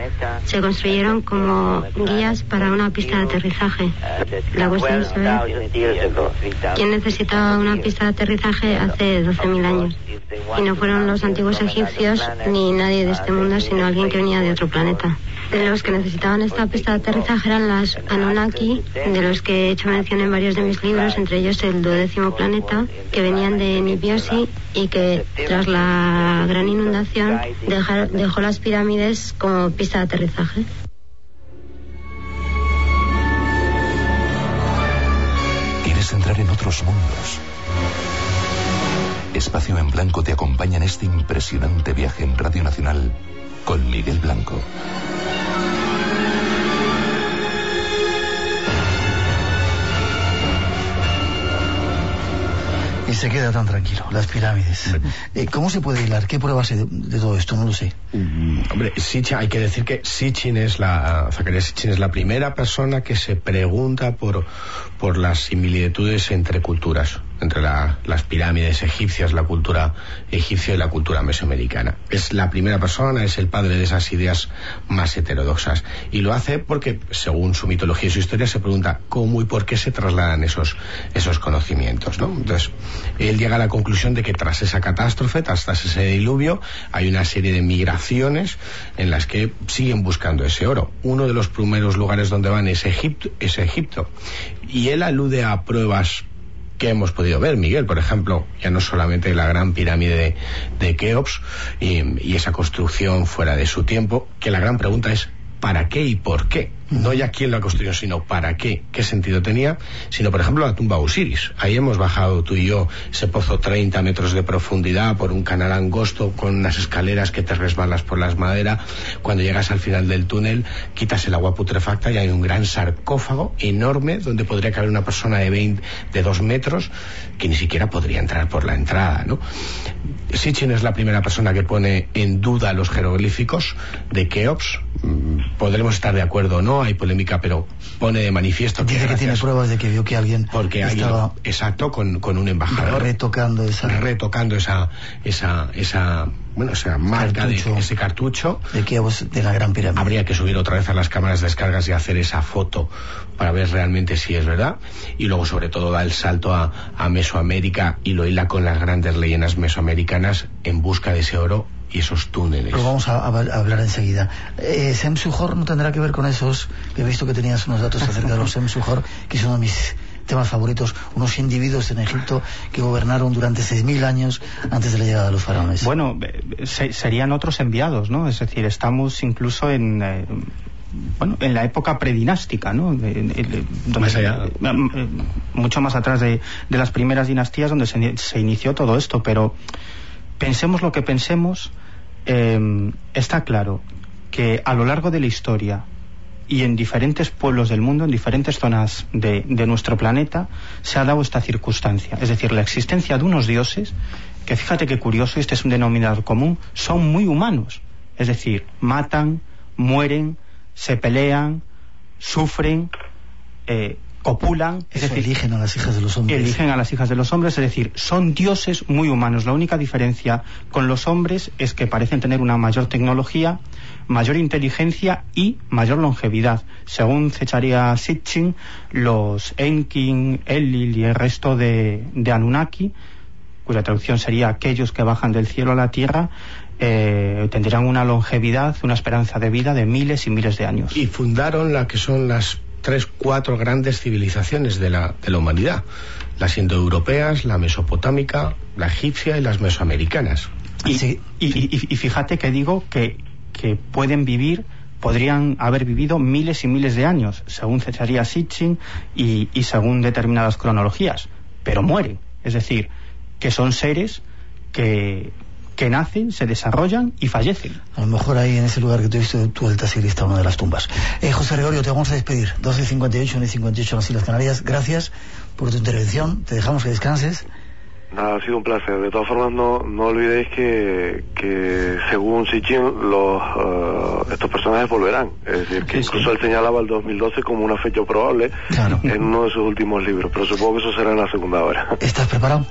se construyeron como guías para una pista de aterrizaje. La cuestión es quién necesitaba una pista de aterrizaje hace 12.000 años. Y no fueron los antiguos egipcios ni nadie de este mundo, sino alguien que venía de otro planeta. De los que necesitaban esta pista de aterrizaje eran las Anunnaki, de los que he hecho mención en varios de mis libros, entre ellos el duodécimo planeta, que venían de Nibiosi y que tras la gran inundación dejó las pirámides como pista de aterrizaje. ¿Quieres entrar en otros mundos? Espacio en Blanco te acompaña en este impresionante viaje en Radio Nacional con Miguel Blanco. Y se queda tan tranquilo, las pirámides. Eh, ¿Cómo se puede hilar? ¿Qué pruebas de, de todo esto? No lo sé. Mm, hombre, Sitchin, hay que decir que Sitchin es la, Sitchin es la primera persona que se pregunta por, por las similitudes entre culturas entre las pirámides egipcias, la cultura egipcia y la cultura mesoamericana. Es la primera persona, es el padre de esas ideas más heterodoxas. Y lo hace porque, según su mitología y su historia, se pregunta cómo y por qué se trasladan esos, esos conocimientos. ¿no? Entonces, él llega a la conclusión de que tras esa catástrofe, tras, ese diluvio, hay una serie de migraciones en las que siguen buscando ese oro. Uno de los primeros lugares donde van es Egipto, es Egipto. Y él alude a pruebas que hemos podido ver, Miguel, por ejemplo, ya no solamente la gran pirámide de, Keops y, esa construcción fuera de su tiempo, que la gran pregunta es ¿para qué y por qué? No ya quién la construyó, sino para qué, qué sentido tenía, sino por ejemplo la tumba Osiris. Ahí hemos bajado tú y yo ese pozo 30 metros de profundidad por un canal angosto con unas escaleras que te resbalas por las maderas. Cuando llegas al final del túnel, quitas el agua putrefacta y hay un gran sarcófago enorme donde podría caber una persona de 20, de 2 metros que ni siquiera podría entrar por la entrada, ¿no? Sitchin es la primera persona que pone en duda los jeroglíficos de Keops. Mm, podremos estar de acuerdo o no, hay polémica, pero pone de manifiesto que. Dice que tiene pruebas de que vio que alguien. Porque estaba exacto, con, con, un embajador. Retocando esa. Retocando esa. esa, esa bueno, esa marca de ese cartucho. De de la Gran Pirámide. Habría que subir otra vez a las cámaras de descargas y hacer esa foto para ver realmente si es verdad. Y luego, sobre todo, da el salto a, a Mesoamérica y lo hila con las grandes leyendas mesoamericanas en busca de ese oro y esos túneles. Lo vamos a, a hablar enseguida. Eh, Semsuhor no tendrá que ver con esos, he visto que tenías unos datos acerca de los Semsuhor, que son mis temas favoritos, unos individuos en Egipto que gobernaron durante 6.000 años antes de la llegada de los faraones. Bueno, se, serían otros enviados, ¿no? Es decir, estamos incluso en... Eh, bueno, en la época predinástica, ¿no? más allá. mucho más atrás de, de, las primeras dinastías donde se, se, inició todo esto, pero pensemos lo que pensemos, eh, está claro que a lo largo de la historia y en diferentes pueblos del mundo, en diferentes zonas de, de, nuestro planeta, se ha dado esta circunstancia. Es decir, la existencia de unos dioses, que fíjate qué curioso, este es un denominador común, son muy humanos. Es decir, matan, mueren, se pelean, sufren, eh, copulan, es decir, eligen a las hijas de los hombres. Eligen a las hijas de los hombres, es decir, son dioses muy humanos. La única diferencia con los hombres es que parecen tener una mayor tecnología, mayor inteligencia y mayor longevidad. Según Cecharia Sitchin, los Enkin, Elil y el resto de, de Anunnaki, cuya traducción sería aquellos que bajan del cielo a la tierra, eh, tendrán una longevidad, una esperanza de vida de miles y miles de años. Y fundaron la que son las tres, cuatro grandes civilizaciones de la, de la humanidad. Las indoeuropeas, la mesopotámica, la egipcia y las mesoamericanas. Y, y, y, y fíjate que digo que, que pueden vivir podrían haber vivido miles y miles de años, según Cesaria Sitchin y, y, según determinadas cronologías, pero mueren. Es decir, que son seres que, que nacen, se desarrollan y fallecen. A lo mejor ahí en ese lugar que tú viste tú el taxista a una de las tumbas. Eh, José Gregorio, te vamos a despedir. 12.58, 1.58 en las Islas Canarias. Gracias por tu intervención. Te dejamos que descanses. Nada, ha sido un placer. De todas formas, no, no olvidéis que, que según Sitchin, los, uh, estos personajes volverán. Es decir, que incluso él señalaba el 2012 como una fecha probable claro. en uno de sus últimos libros, pero supongo que eso será en la segunda hora. ¿Estás preparado?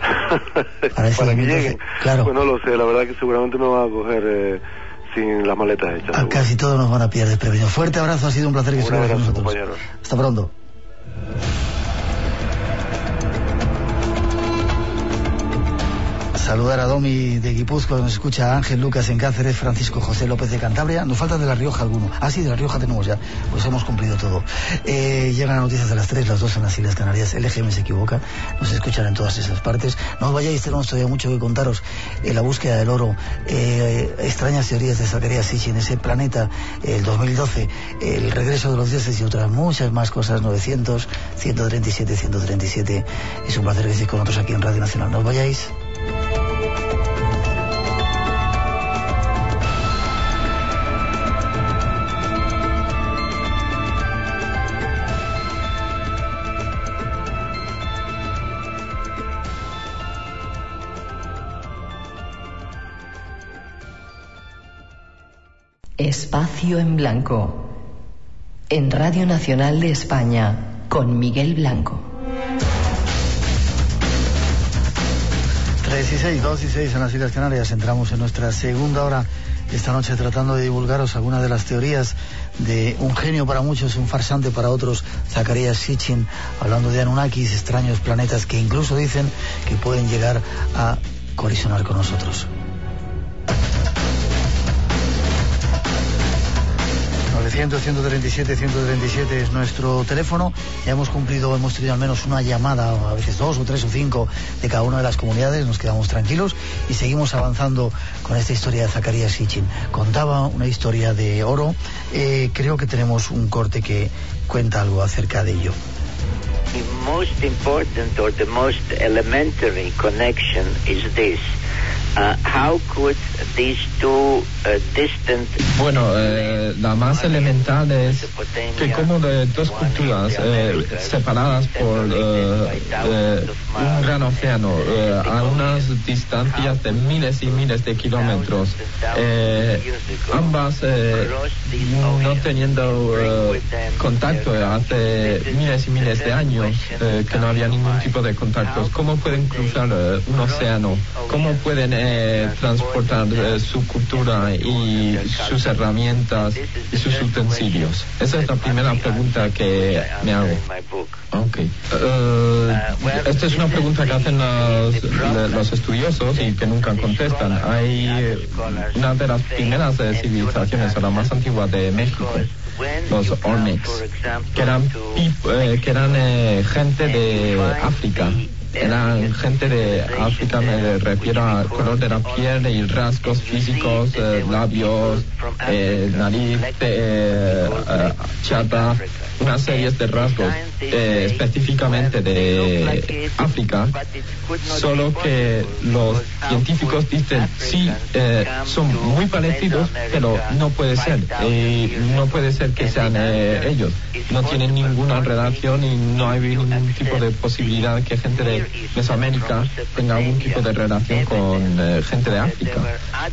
Para, Para que lleguen. Claro. Pues no lo sé, la verdad que seguramente me van a coger... Eh, sin las maletas hechas. Casi todos nos van a pillar desprevenido. Fuerte abrazo, ha sido un placer que estuvieras con nosotros. Compañeros. Hasta pronto. Saludar a Domi de Guipúzcoa, nos escucha Ángel Lucas en Cáceres, Francisco José López de Cantabria. Nos falta de La Rioja alguno. Ah, sí, de La Rioja tenemos ya. Pues hemos cumplido todo. Eh, llegan las noticias de las 3, las 2 en las Islas Canarias. El EGM se equivoca. Nos escuchan en todas esas partes. No os vayáis, tenemos todavía mucho que contaros. Eh, la búsqueda del oro, eh, extrañas teorías de Zacarías Sitchin, ese planeta, el 2012, el regreso de los dioses y otras muchas más cosas. 900, 137, 137. Es un placer que estéis con nosotros aquí en Radio Nacional. No os vayáis. Espacio en Blanco. En Radio Nacional de España, con Miguel Blanco. 3 y 6, 2 y 6 en las Islas Canarias. Entramos en nuestra segunda hora esta noche tratando de divulgaros algunas de las teorías de un genio para muchos, un farsante para otros, Zacarías Sitchin, hablando de Anunnakis, extraños planetas que incluso dicen que pueden llegar a colisionar con nosotros. 900, 137, 137 es nuestro teléfono. Ya hemos cumplido, hemos tenido al menos una llamada, a veces dos o tres o cinco de cada una de las comunidades. Nos quedamos tranquilos y seguimos avanzando con esta historia de Zacarías Sitchin. Contaba una historia de oro. Eh, creo que tenemos un corte que cuenta algo acerca de ello. The most important or the most elementary connection is this. Uh, how could these two uh, distant Bueno, eh, la más elemental es que como de dos culturas eh, separadas por eh, eh, un gran océano eh, a unas distancias de miles y miles de kilómetros, eh, ambas eh, no teniendo eh, contacto hace miles y miles de años, eh, que no había ningún tipo de contactos, ¿cómo pueden cruzar eh, un océano? ¿Cómo pueden eh, transportar eh, su cultura y sus herramientas y sus utensilios? Esa es la primera pregunta que me hago. Ok. Eh, esta es una pregunta que hacen los, los estudiosos y que nunca contestan. Hay una de las primeras eh, civilizaciones, o la más antigua de México, los Olmecs, que eran, eh, que eran eh, gente de África. Eran gente de África, me refiero al color de la piel y rasgos físicos, eh, labios, eh, nariz, eh, eh, chata, una serie de rasgos específicamente de África, solo que los científicos dicen sí, son muy parecidos, pero no puede ser, no puede ser que sean ellos, no tienen ninguna relación y no hay ningún tipo de posibilidad que gente de Mesoamérica tenga algún tipo de relación con eh, gente de África.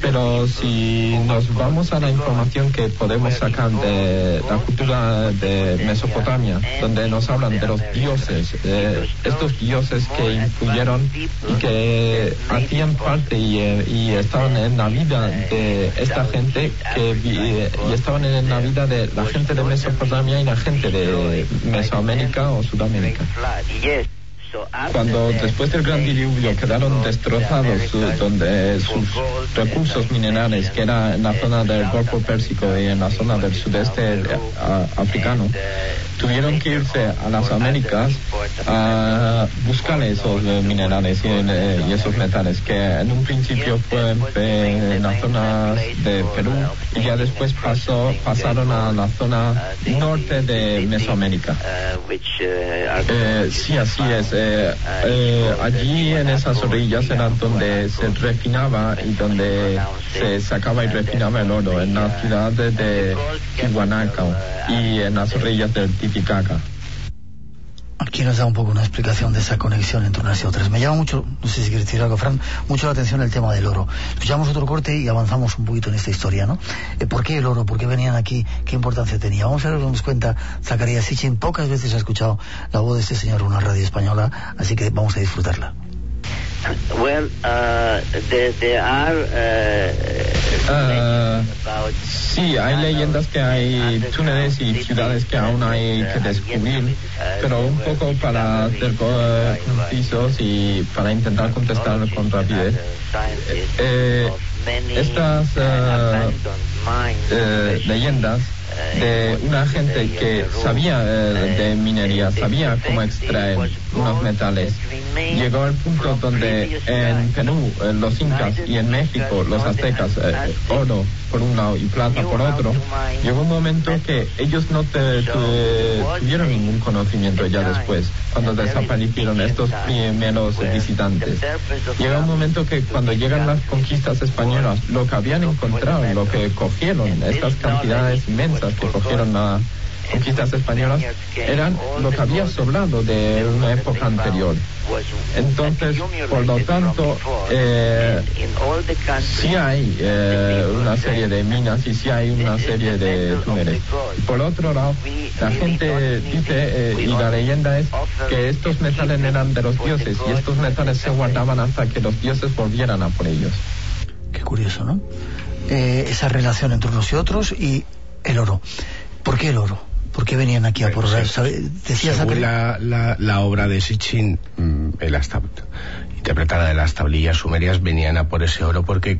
Pero si nos vamos a la información que podemos sacar de la cultura de Mesopotamia, donde nos hablan de los dioses, eh, estos dioses que influyeron y que hacían parte y, eh, y estaban en la vida de esta gente que y estaban en la vida de la gente de Mesopotamia y la gente de Mesoamérica o Sudamérica. Cuando después del gran diluvio quedaron destrozados donde sus recursos minerales, que era en la zona del Golfo Pérsico y en la zona del sudeste eh, africano, tuvieron que irse a las Américas a buscar esos eh, minerales y, eh, y esos metales, que en un principio fue en, en las zonas de Perú y ya después pasó, pasaron a la zona norte de Mesoamérica. Eh, sí, así es. Eh, eh, allí en esas orillas era donde se refinaba y donde se sacaba y refinaba el oro, en la ciudad de, de Tiwanaku y en las orillas del Titicaca. Aquí nos da un poco una explicación de esa conexión entre unas y otras. Me llama mucho, no sé si quieres decir algo, Fran, mucho la atención el tema del oro. Escuchamos otro corte y avanzamos un poquito en esta historia, ¿no? Eh, ¿Por qué el oro? ¿Por qué venían aquí? ¿Qué importancia tenía? Vamos a ver, nos cuenta Zacarías Sitchin. Pocas veces ha escuchado la voz de este señor en una radio española, así que vamos a disfrutarla. Well, uh, there, there are Ah, about sí, hay leyendas que hay túneles y ciudades que aún hay que descubrir, pero un poco para eh, concisos y para intentar contestar con rapidez. Eh, estas eh, eh, leyendas de una gente que sabía eh, de minería, sabía cómo extraer unos metales. Llegó al punto donde en Perú eh, los incas y en México los aztecas, eh, oro por un lado y plata por otro, llegó un momento que ellos no te- tu- tuvieron ningún conocimiento ya después, cuando desaparecieron estos primeros visitantes. Llega un momento que cuando llegan las conquistas españolas, lo que habían encontrado, lo que cogieron, estas cantidades inmensas que cogieron las conquistas españolas, eran lo que había sobrado de una época anterior. Entonces, por lo tanto, eh, sí hay eh, una serie de minas y sí hay una serie de túneles. Por otro lado, la gente dice, eh, y la leyenda es que estos metales eran de los dioses y estos metales se guardaban hasta que los dioses volvieran a por ellos. Qué curioso, ¿no? Eh, esa relación entre unos y otros y el oro. ¿Por qué el oro? ¿Por qué venían aquí a por oro? ¿Sabe- Decía Según la, la, la obra de Sitchin, mm, interpretada de las tablillas sumerias venían a por ese oro porque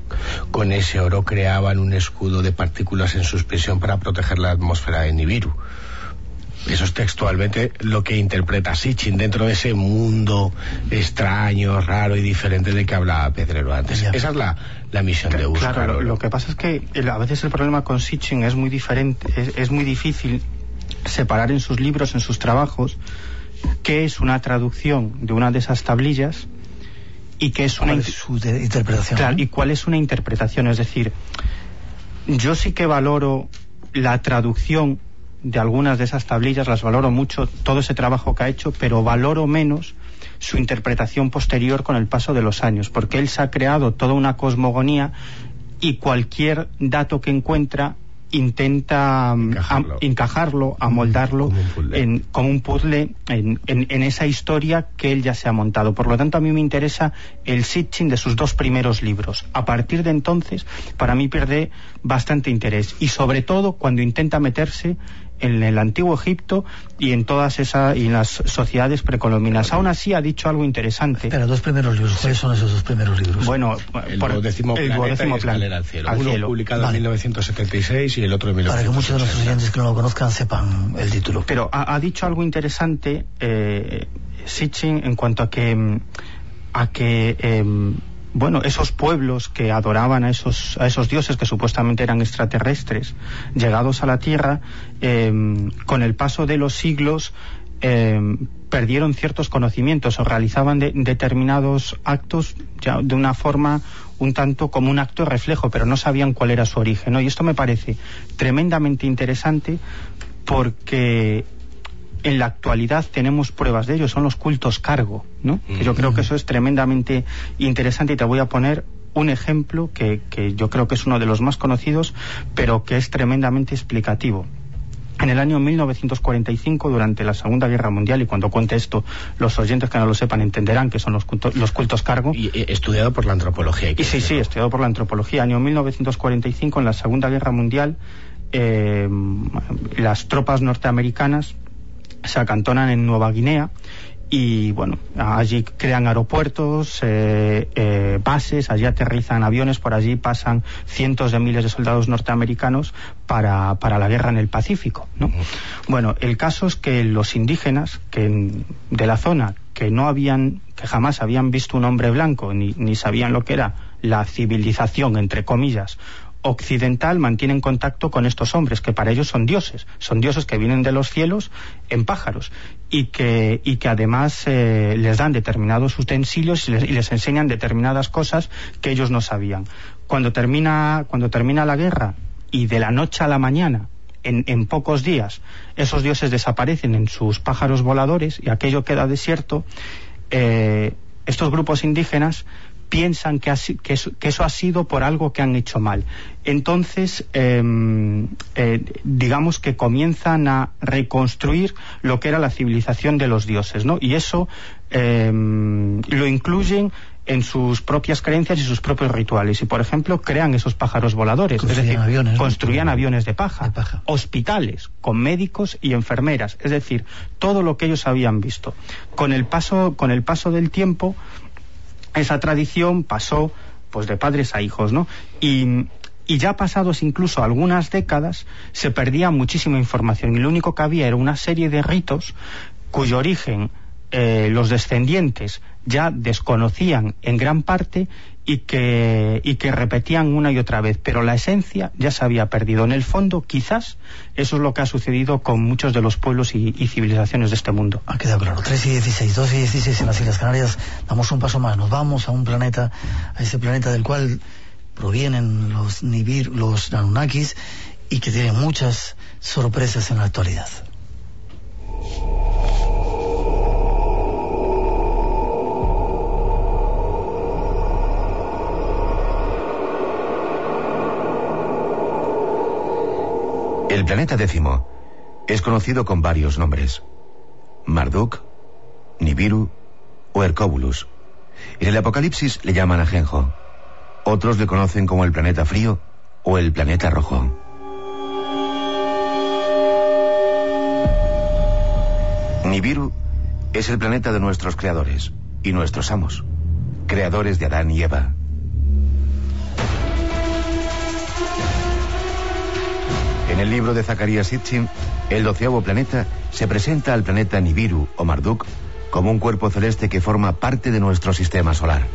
con ese oro creaban un escudo de partículas en suspensión para proteger la atmósfera de Nibiru. Eso es textualmente lo que interpreta Sitchin dentro de ese mundo extraño, raro y diferente de que hablaba Pedrero antes. Esa es la, la misión de buscar. Claro, lo, que pasa es que a veces el problema con Sitchin es muy diferente, es muy difícil separar en sus libros, en sus trabajos, qué es una traducción de una de esas tablillas y qué es una interpretación. y cuál es una interpretación. Es decir, yo sí que valoro la traducción de algunas de esas tablillas, las valoro mucho, todo ese trabajo que ha hecho, pero valoro menos su interpretación posterior con el paso de los años, porque él se ha creado toda una cosmogonía y cualquier dato que encuentra intenta mm, encajarlo, amoldarlo en, como un puzzle en, en, esa historia que él ya se ha montado. Por lo tanto, a mí me interesa el Sitchin de sus dos primeros libros. A partir de entonces, para mí pierde bastante interés. Y sobre todo cuando intenta meterse en el antiguo Egipto y en todas esas y en las sociedades precolombinas. Aún así ha dicho algo interesante. Pero dos primeros libros, ¿cuáles son esos dos primeros libros? Bueno, el por, décimo el planeta al cielo. Uno publicado en 1976 y el otro en 1976. Para que muchos de los estudiantes que no lo conozcan sepan el título. Pero ha, dicho algo interesante eh, Sitchin en cuanto a que a que eh, bueno, esos pueblos que adoraban a esos, a esos dioses que supuestamente eran extraterrestres, llegados a la Tierra, em, con el paso de los siglos em, perdieron ciertos conocimientos o realizaban determinados actos ya de una forma un tanto como un acto reflejo, pero no sabían cuál era su origen. Y esto me parece tremendamente interesante porque en la actualidad tenemos pruebas de ello, son los cultos cargo, ¿no? Yo creo que eso es tremendamente interesante y te voy a poner un ejemplo que, que yo creo que es uno de los más conocidos, pero que es tremendamente explicativo. En el año 1945, durante la Segunda Guerra Mundial, y cuando cuente esto, los oyentes que no lo sepan entenderán que son los cultos, los cultos cargo. Y estudiado por la antropología. Y sí, sí, estudiado por la antropología. Año 1945, en la Segunda Guerra Mundial, eh, las tropas norteamericanas se acantonan en Nueva Guinea y bueno, allí crean aeropuertos, eh, eh, bases, allí aterrizan aviones, por allí pasan cientos de miles de soldados norteamericanos para, para la guerra en el Pacífico. ¿no? Bueno, el caso es que los indígenas que de la zona que no habían, que jamás habían visto un hombre blanco ni, ni sabían lo que era la civilización, entre comillas, occidental mantienen contacto con estos hombres, que para ellos son dioses, son dioses que vienen de los cielos en pájaros y que, y que además eh, les dan determinados utensilios y les, enseñan determinadas cosas que ellos no sabían. Cuando termina, cuando termina la guerra y de la noche a la mañana en, en, pocos días esos dioses desaparecen en sus pájaros voladores y aquello queda desierto, eh, estos grupos indígenas piensan que, eso, ha sido por algo que han hecho mal. Entonces, em, eh, digamos que comienzan a reconstruir lo que era la civilización de los dioses, ¿no? Y eso em, lo incluyen en sus propias creencias y sus propios rituales. Y, por ejemplo, crean esos pájaros voladores. es decir, aviones, construían aviones de paja, de paja, hospitales con médicos y enfermeras. Es decir, todo lo que ellos habían visto. Con el paso, con el paso del tiempo, esa tradición pasó pues de padres a hijos, ¿no? Y, ya pasados incluso algunas décadas se perdía muchísima información y lo único que había era una serie de ritos cuyo origen eh, los descendientes ya desconocían en gran parte y que, y que repetían una y otra vez, pero la esencia ya se había perdido. En el fondo, quizás, eso es lo que ha sucedido con muchos de los pueblos y, civilizaciones de este mundo. Ha quedado claro. 3 y 16, 2 y 16 en las Islas Canarias, damos un paso más, nos vamos a un planeta, a ese planeta del cual provienen los Nibir, los Anunnakis, y que tiene muchas sorpresas en la actualidad. El planeta décimo es conocido con varios nombres. Marduk, Nibiru o Hercóbulus. En el Apocalipsis le llaman Ajenjo. Otros le conocen como el planeta frío o el planeta rojo. Nibiru es el planeta de nuestros creadores. y nuestros amos, creadores de Adán y Eva. En el libro de Zacarías Sitchin, el doceavo planeta se presenta al planeta Nibiru o Marduk como un cuerpo celeste que forma parte de nuestro sistema solar.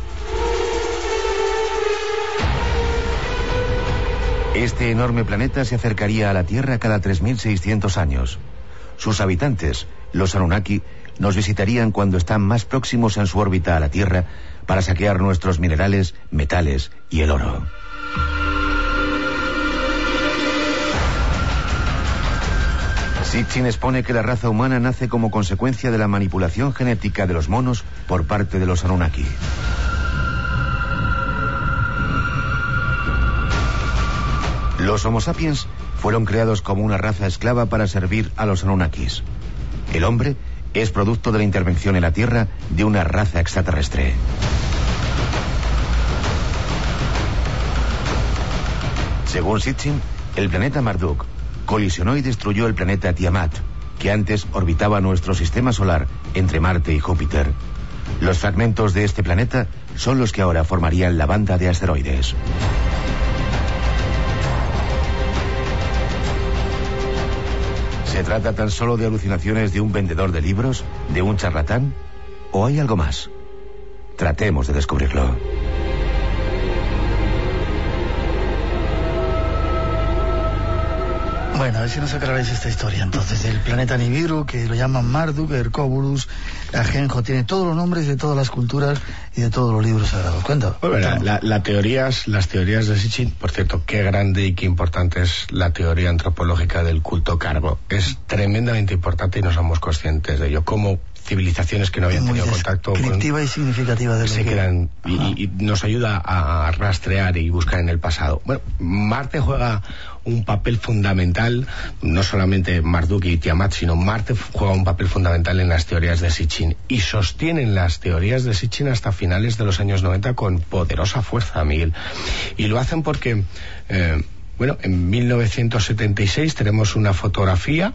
Este enorme planeta se acercaría a la Tierra cada 3.600 años. Sus habitantes, los Anunnaki, nos visitarían cuando están más próximos en su órbita a la Tierra para saquear nuestros minerales, metales y el oro. Sitchin expone que la raza humana nace como consecuencia de la manipulación genética de los monos por parte de los Anunnaki. Los Homo sapiens fueron creados como una raza esclava para servir a los Anunnakis. El hombre es producto de la intervención en la Tierra de una raza extraterrestre. Según Sitchin, el planeta Marduk colisionó y destruyó el planeta Tiamat, que antes orbitaba nuestro sistema solar entre Marte y Júpiter. Los fragmentos de este planeta son los que ahora formarían la banda de asteroides. ¿Se trata tan solo de alucinaciones de un vendedor de libros, de un charlatán? ¿O hay algo más? Tratemos de descubrirlo. Bueno, a ver si nos aclaráis esta historia entonces. El planeta Nibiru, que lo llaman Marduk, Hercóburus, Ajenjo, tiene todos los nombres de todas las culturas y de todos los libros sagrados. Cuenta. Bueno, la, la, teorías, las teorías de Sitchin, por cierto, qué grande y qué importante es la teoría antropológica del culto cargo. Es tremendamente importante y no somos conscientes de ello. Como civilizaciones que no habían Muy tenido contacto descriptiva y significativa de se que- quedan y, y- y nos ayuda a rastrear y buscar en el pasado. Bueno, Marte juega un papel fundamental, no solamente Marduk y Tiamat, sino Marte juega un papel fundamental en las teorías de Sitchin y sostienen las teorías de Sitchin hasta finales de los años 90 con poderosa fuerza, Miguel. Y lo hacen porque, eh, bueno, en 1976 tenemos una fotografía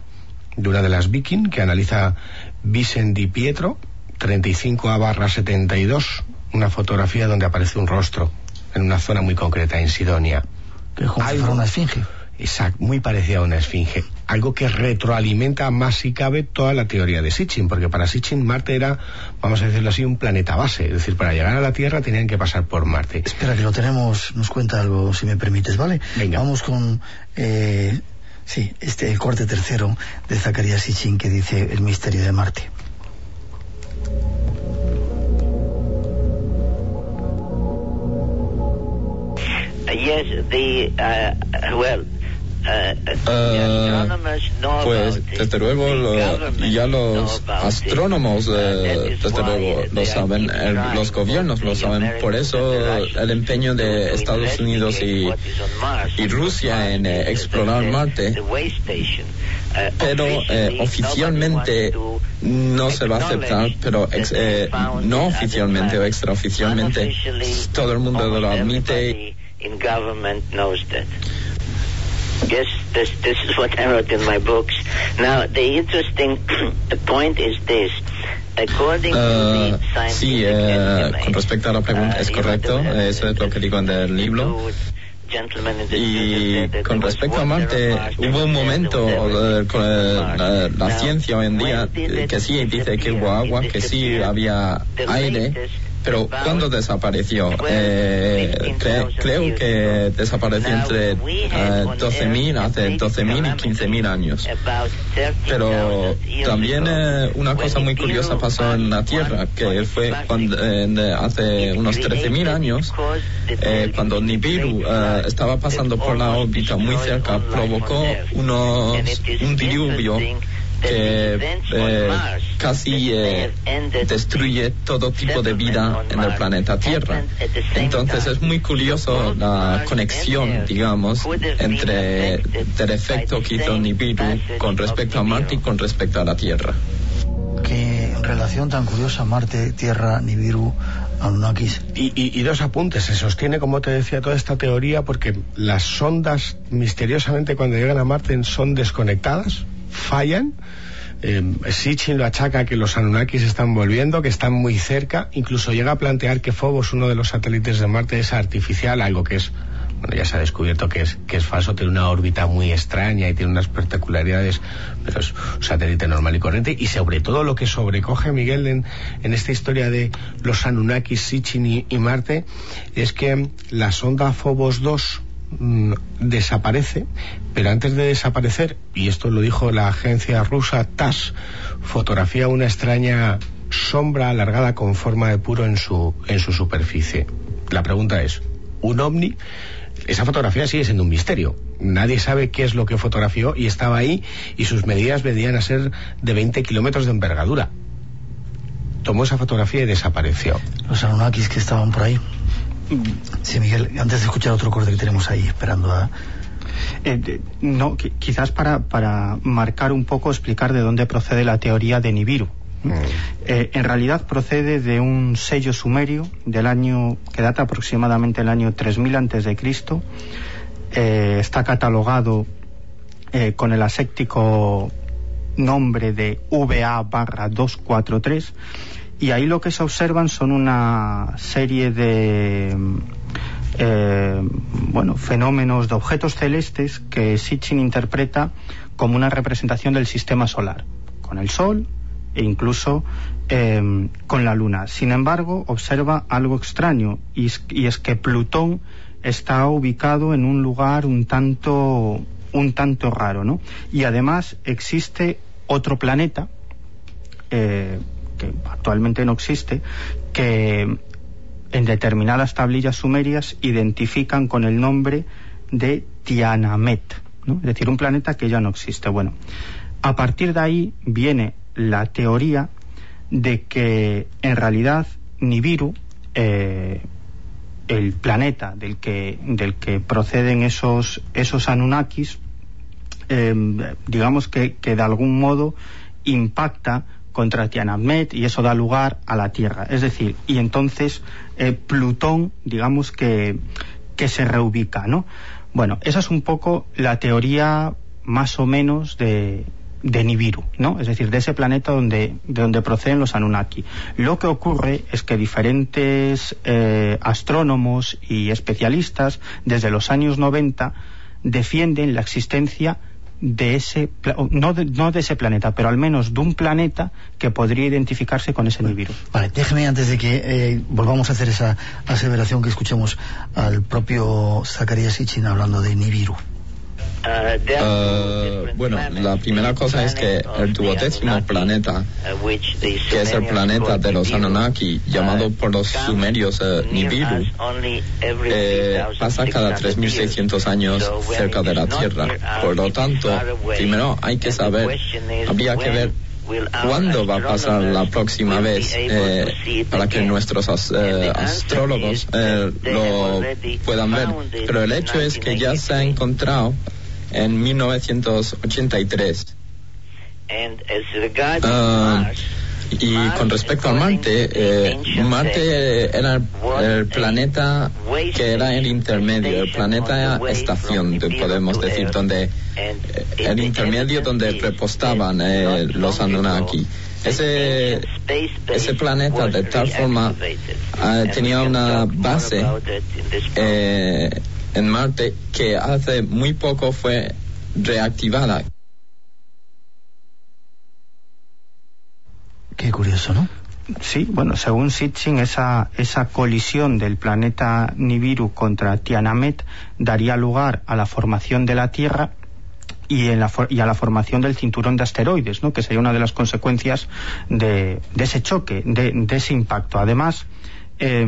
de una de las Viking que analiza Vicent Di Pietro, 35 a barra 72, una fotografía donde aparece un rostro en una zona muy concreta, en Sidonia. Que es como fuera una esfinge. Exacto, muy parecida a una esfinge. Algo que retroalimenta más si cabe toda la teoría de Sitchin, porque para Sitchin Marte era, vamos a decirlo así, un planeta base. Es decir, para llegar a la Tierra tenían que pasar por Marte. Espera, que lo tenemos, nos cuenta algo, si me permites, ¿vale? Venga. Vamos con, eh, sí, este, el corte tercero de Zacarías Sitchin que dice El misterio de Marte. Uh. Uh, Pues desde luego lo- ya los astrónomos Uh, eh, desde luego lo saben, el- los gobiernos lo saben, por eso el empeño de Estados Unidos y, Rusia en eh, explorar Marte, pero eh, oficialmente no se va a aceptar, pero ex- eh, no oficialmente o extraoficialmente todo el mundo lo admite everybody in government knows that. Yes, this this is what I wrote in my books. Now, the interesting point is this. According to the scientific sí, eh, estimates, con respecto a la pregunta, uh, es correcto, the- eso es lo que digo en el libro. Y con respecto a Marte, hubo un momento eh, everything con eh, la, la ciencia hoy en día eh, que sí dice que hubo agua, que sí había aire, pero ¿cuándo desapareció? 12, Eh, cre- 15,000 creo que desapareció entre eh, on 12.000, Earth hace a 12.000 y 15.000 años. Pero 13,000 years también eh, una cosa muy curiosa pasó en la Tierra, que fue cuando, hace unos 13.000 años, eh, cuando Nibiru eh, estaba pasando por la órbita muy cerca, provocó unos, un diluvio que eh, casi eh, destruye todo tipo de vida en el planeta Tierra. Entonces es muy curioso la conexión, digamos, entre el efecto que hizo Nibiru con respecto a Marte y con respecto a la Tierra. Qué relación tan curiosa, Marte, Tierra, Nibiru, Anunnakis. Y, y- y dos apuntes, se sostiene, como te decía, toda esta teoría porque las sondas misteriosamente cuando llegan a Marte son desconectadas, fallan, Eh, Sitchin lo achaca que los Anunnakis están volviendo, que están muy cerca, incluso llega a plantear que Phobos, uno de los satélites de Marte, es artificial, algo que es bueno, ya se ha descubierto que es, que es falso, tiene una órbita muy extraña y tiene unas particularidades, pero es un satélite normal y corriente. Y sobre todo lo que sobrecoge Miguel en, en esta historia de los Anunnakis, Sitchin y, y Marte es que la sonda Phobos 2 mm, desaparece, pero antes de desaparecer, y esto lo dijo la agencia rusa TASS, fotografía una extraña sombra alargada con forma de puro en su, en su superficie. La pregunta es, ¿un ovni? Esa fotografía sigue siendo un misterio. Nadie sabe qué es lo que fotografió y estaba ahí y sus medidas venían a ser de 20 kilómetros de envergadura. Tomó esa fotografía y desapareció. Los Anunnakis que estaban por ahí. Sí, Miguel, antes de escuchar otro corte que tenemos ahí esperando a... Eh, no, quizás para, para marcar un poco, explicar de dónde procede la teoría de Nibiru. Mm. Eh, en realidad procede de un sello sumerio del año que data aproximadamente el año 3000 antes de Cristo. Eh, está catalogado eh, con el aséptico nombre de VA barra 243 y ahí lo que se observan son una serie de bueno fenómenos de objetos celestes que Sitchin interpreta como una representación del sistema solar con el Sol e incluso eh, con la Luna. Sin embargo, observa algo extraño y es, que Plutón está ubicado en un lugar un tanto un tanto raro, ¿no? Y además existe otro planeta eh, que actualmente no existe que en determinadas tablillas sumerias identifican con el nombre de Tianamet, es decir, un planeta que ya no existe. Bueno, a partir de ahí viene la teoría de que en realidad Nibiru, eh, el planeta del que, del que proceden esos, esos Anunnakis, eh, digamos que, que, de algún modo impacta contra Tiananmet y eso da lugar a la Tierra. Es decir, y entonces eh, Plutón, digamos que, que se reubica, ¿no? Bueno, esa es un poco la teoría más o menos de, de Nibiru, ¿no? Es decir, de ese planeta donde, de donde proceden los Anunnaki. Lo que ocurre es que diferentes eh, astrónomos y especialistas desde los años 90 defienden la existencia de ese no de, no de ese planeta, pero al menos de un planeta que podría identificarse con ese Nibiru. Vale, déjeme antes de que eh, volvamos a hacer esa aseveración que escuchemos al propio Zacarías Sitchin hablando de Nibiru. Uh, bueno, la primera cosa es que el duodécimo planeta, que es el planeta de los Anunnaki, llamado por los sumerios uh, Nibiru, eh, pasa cada 3.600 años cerca de la Tierra. Por lo tanto, primero hay que saber, habría que ver cuándo va a pasar la próxima vez eh, para que nuestros eh, astrólogos eh, lo puedan ver. Pero el hecho es que ya se ha encontrado en 1983. Uh, y con respecto a Marte, eh, Marte era el, planeta que era el intermedio, el planeta estación, podemos decir, donde el intermedio donde repostaban eh, los Anunnaki. Ese, ese planeta de tal forma uh, tenía una base eh, en Marte que hace muy poco fue reactivada. Qué curioso, ¿no? Sí, bueno, según Sitchin, esa, esa colisión del planeta Nibiru contra Tianamet daría lugar a la formación de la Tierra y, en la, y a la formación del cinturón de asteroides, ¿no? que sería una de las consecuencias de, de ese choque, de, de ese impacto. Además, eh,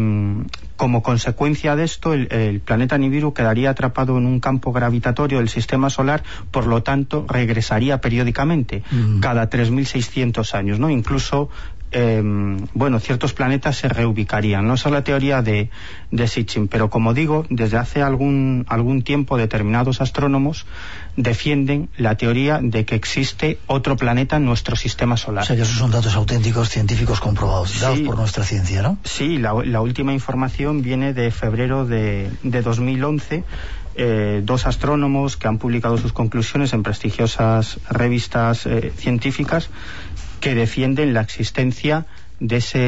como consecuencia de esto, el, el, planeta Nibiru quedaría atrapado en un campo gravitatorio del sistema solar, por lo tanto, regresaría periódicamente, mm. cada 3.600 años, ¿no? Incluso eh, bueno, ciertos planetas se reubicarían. ¿no? Esa es la teoría de, de Sitchin. Pero como digo, desde hace algún, algún tiempo determinados astrónomos defienden la teoría de que existe otro planeta en nuestro sistema solar. O sea, que esos son datos auténticos, científicos comprobados, dados por nuestra ciencia, ¿no? Sí, la, la, última información viene de febrero de, de 2011 eh, dos astrónomos que han publicado sus conclusiones en prestigiosas revistas eh, científicas que defienden la existencia de ese,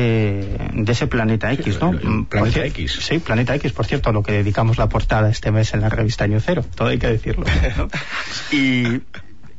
de ese planeta X, ¿no? Mm, planeta X. Sí, planeta X, por cierto, a lo que dedicamos la portada este mes en la revista Año Cero, todo hay que decirlo. y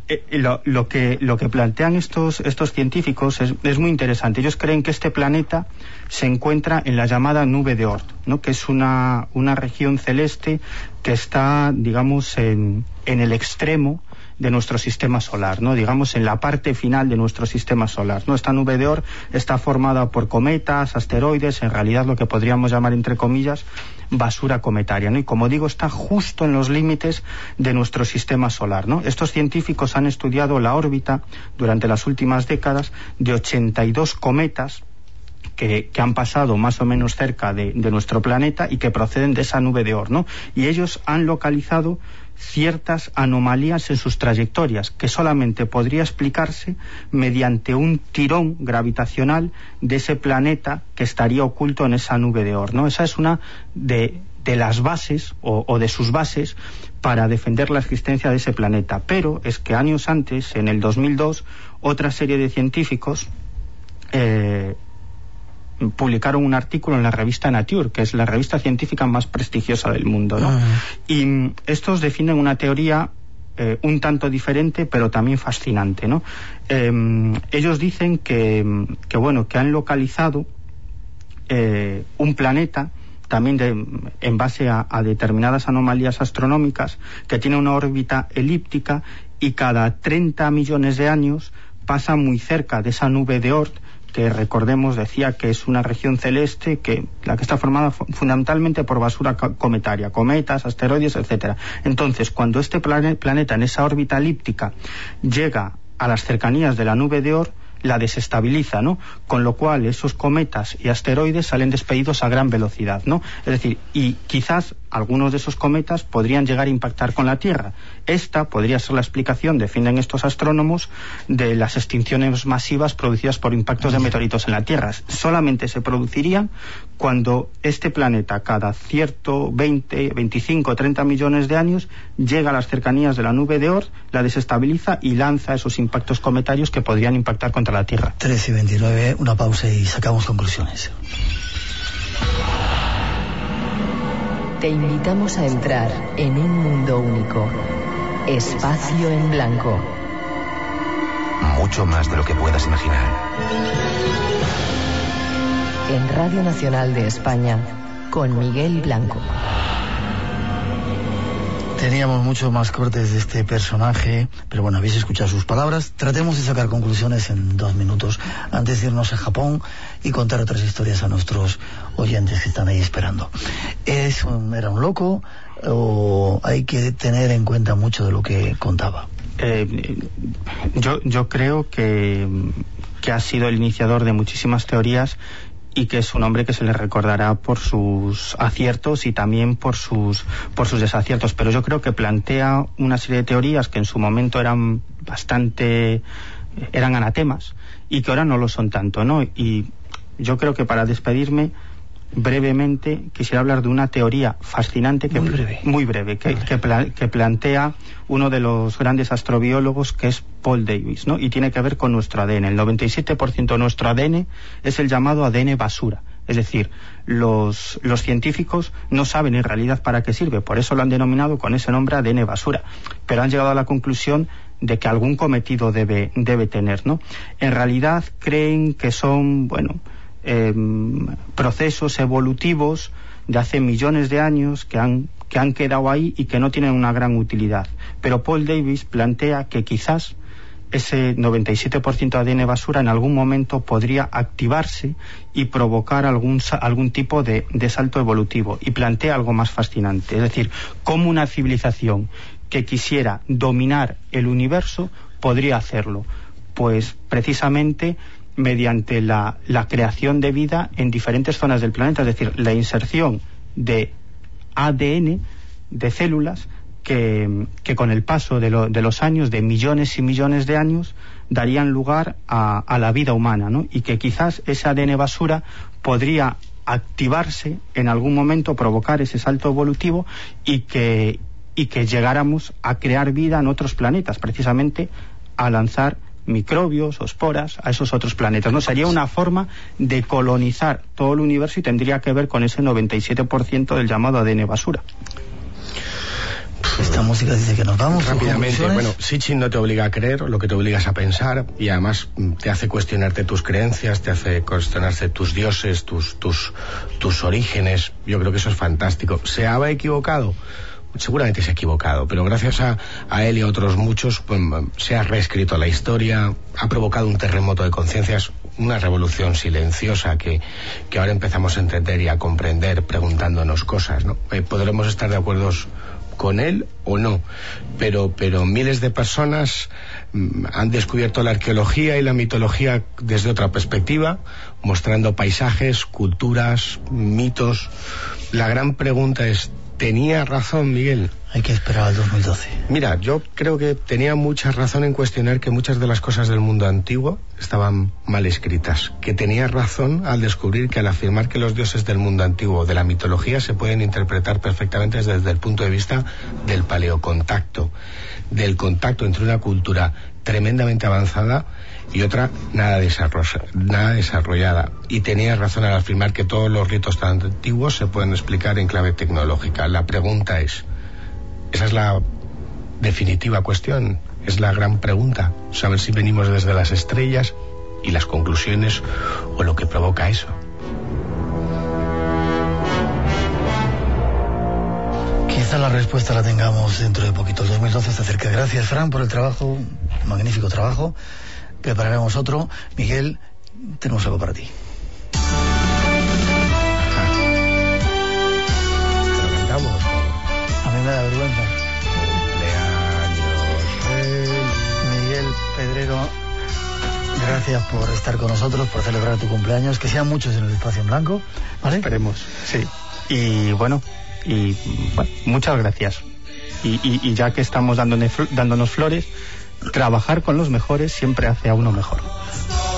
eh, lo, lo, que, lo que plantean estos, estos científicos es, es, muy interesante. Ellos creen que este planeta se encuentra en la llamada nube de Oort, ¿no? que es una, una región celeste que está, digamos, en, en el extremo de nuestro sistema solar, ¿no? Digamos en la parte final de nuestro sistema solar, ¿no? Esta nube de Oort está formada por cometas, asteroides, en realidad lo que podríamos llamar entre comillas basura cometaria, ¿no? Y como digo, está justo en los límites de nuestro sistema solar, ¿no? Estos científicos han estudiado la órbita durante las últimas décadas de 82 cometas que, que, han pasado más o menos cerca de, de, nuestro planeta y que proceden de esa nube de Oort, ¿no? Y ellos han localizado ciertas anomalías en sus trayectorias que solamente podría explicarse mediante un tirón gravitacional de ese planeta que estaría oculto en esa nube de Oort, ¿no? Esa es una de, de las bases o, o, de sus bases para defender la existencia de ese planeta. Pero es que años antes, en el 2002, otra serie de científicos eh, publicaron un artículo en la revista Nature, que es la revista científica más prestigiosa del mundo, ¿no? Ah. Y estos definen una teoría eh, un tanto diferente, pero también fascinante, ¿no? Eh, ellos dicen que, que, bueno, que han localizado eh, un planeta también de, en base a, a, determinadas anomalías astronómicas que tiene una órbita elíptica y cada 30 millones de años pasa muy cerca de esa nube de Oort que recordemos decía que es una región celeste que la que está formada fundamentalmente por basura cometaria, cometas, asteroides, etcétera. Entonces, cuando este planeta en esa órbita elíptica llega a las cercanías de la nube de Oort, la desestabiliza, ¿no? Con lo cual esos cometas y asteroides salen despedidos a gran velocidad, ¿no? Es decir, y quizás algunos de esos cometas podrían llegar a impactar con la Tierra. Esta podría ser la explicación, defienden estos astrónomos, de las extinciones masivas producidas por impactos de meteoritos en la Tierra. Solamente se producirían cuando este planeta, cada cierto 20, 25, 30 millones de años, llega a las cercanías de la nube de Oort, la desestabiliza y lanza esos impactos cometarios que podrían impactar contra la Tierra. 3 y 29, una pausa y sacamos conclusiones. Te invitamos a entrar en un mundo único. Espacio en blanco. Mucho más de lo que puedas imaginar. En Radio Nacional de España, con Miguel Blanco. Teníamos muchos más cortes de este personaje, pero bueno, habéis escuchado sus palabras. Tratemos de sacar conclusiones en dos minutos antes de irnos a Japón y contar otras historias a nuestros oyentes que están ahí esperando. ¿Es un, ¿Era un loco o hay que tener en cuenta mucho de lo que contaba? Eh, yo, yo creo que, que ha sido el iniciador de muchísimas teorías y que es un hombre que se le recordará por sus aciertos y también por sus por sus desaciertos. Pero yo creo que plantea una serie de teorías que en su momento eran bastante eran anatemas y que ahora no lo son tanto no y yo creo que para despedirme brevemente quisiera hablar de una teoría fascinante que muy breve, muy breve que, que, pla que, plantea uno de los grandes astrobiólogos que es Paul Davis ¿no? y tiene que ver con nuestro ADN el 97% de nuestro ADN es el llamado ADN basura. Es decir, los, los científicos no saben en realidad para qué sirve, por eso lo han denominado con ese nombre ADN basura, pero han llegado a la conclusión de que algún cometido debe, debe tener, ¿no? En realidad creen que son, bueno, eh, procesos evolutivos de hace millones de años que han, que han quedado ahí y que no tienen una gran utilidad. Pero Paul Davis plantea que quizás ese 97% de ADN basura en algún momento podría activarse y provocar algún, algún tipo de, de salto evolutivo. Y plantea algo más fascinante, es decir, cómo una civilización que quisiera dominar el universo podría hacerlo. Pues precisamente mediante la, la, creación de vida en diferentes zonas del planeta, es decir, la inserción de ADN de células que, que con el paso de, lo, de, los años, de millones y millones de años, darían lugar a, a la vida humana, ¿no? Y que quizás ese ADN basura podría activarse en algún momento, provocar ese salto evolutivo y que y que llegáramos a crear vida en otros planetas, precisamente a lanzar microbios o esporas a esos otros planetas. ¿no? Sería una forma de colonizar todo el universo y tendría que ver con ese 97% del llamado ADN basura. Esta música dice que nos vamos. Rápidamente, bueno, Sitchin no te obliga a creer, lo que te obligas a pensar y además mm, te hace cuestionarte tus creencias, te hace cuestionarse tus dioses, tus, tus, tus orígenes. Yo creo que eso es fantástico. ¿Se ha equivocado? Seguramente se ha equivocado, pero gracias a, a él y a otros muchos pues, se ha reescrito la historia, ha provocado un terremoto de conciencias, una revolución silenciosa que, que, ahora empezamos a entender y a comprender preguntándonos cosas. ¿no? Eh, podremos estar de acuerdo con él o no, pero, pero miles de personas mm, han descubierto la arqueología y la mitología desde otra perspectiva, mostrando paisajes, culturas, mitos. La gran pregunta es, tenía razón Miguel. Hay que esperar al 2012. Mira, yo creo que tenía mucha razón en cuestionar que muchas de las cosas del mundo antiguo estaban mal escritas. Que tenía razón al descubrir que al afirmar que los dioses del mundo antiguo, de la mitología, se pueden interpretar perfectamente desde el punto de vista del paleocontacto, del contacto entre una cultura tremendamente avanzada y otra nada, nada desarrollada. Y tenía razón al afirmar que todos los ritos tan antiguos se pueden explicar en clave tecnológica. La pregunta es, esa es la definitiva cuestión, es la gran pregunta, saber si venimos desde las estrellas y las conclusiones o lo que provoca eso. Quizá la respuesta la tengamos dentro de poquito. El 2012 está cerca. Gracias, Fran, por el trabajo, magnífico trabajo prepararemos otro. Miguel, tenemos algo para ti. A mí me da vergüenza. Miguel Pedrero, gracias por estar con nosotros, por celebrar tu cumpleaños. Que sean muchos en el espacio en blanco, ¿vale? Esperemos, sí. Y bueno, y muchas gracias. Y, ya que estamos dándonos flores, trabajar con los mejores siempre hace a uno mejor.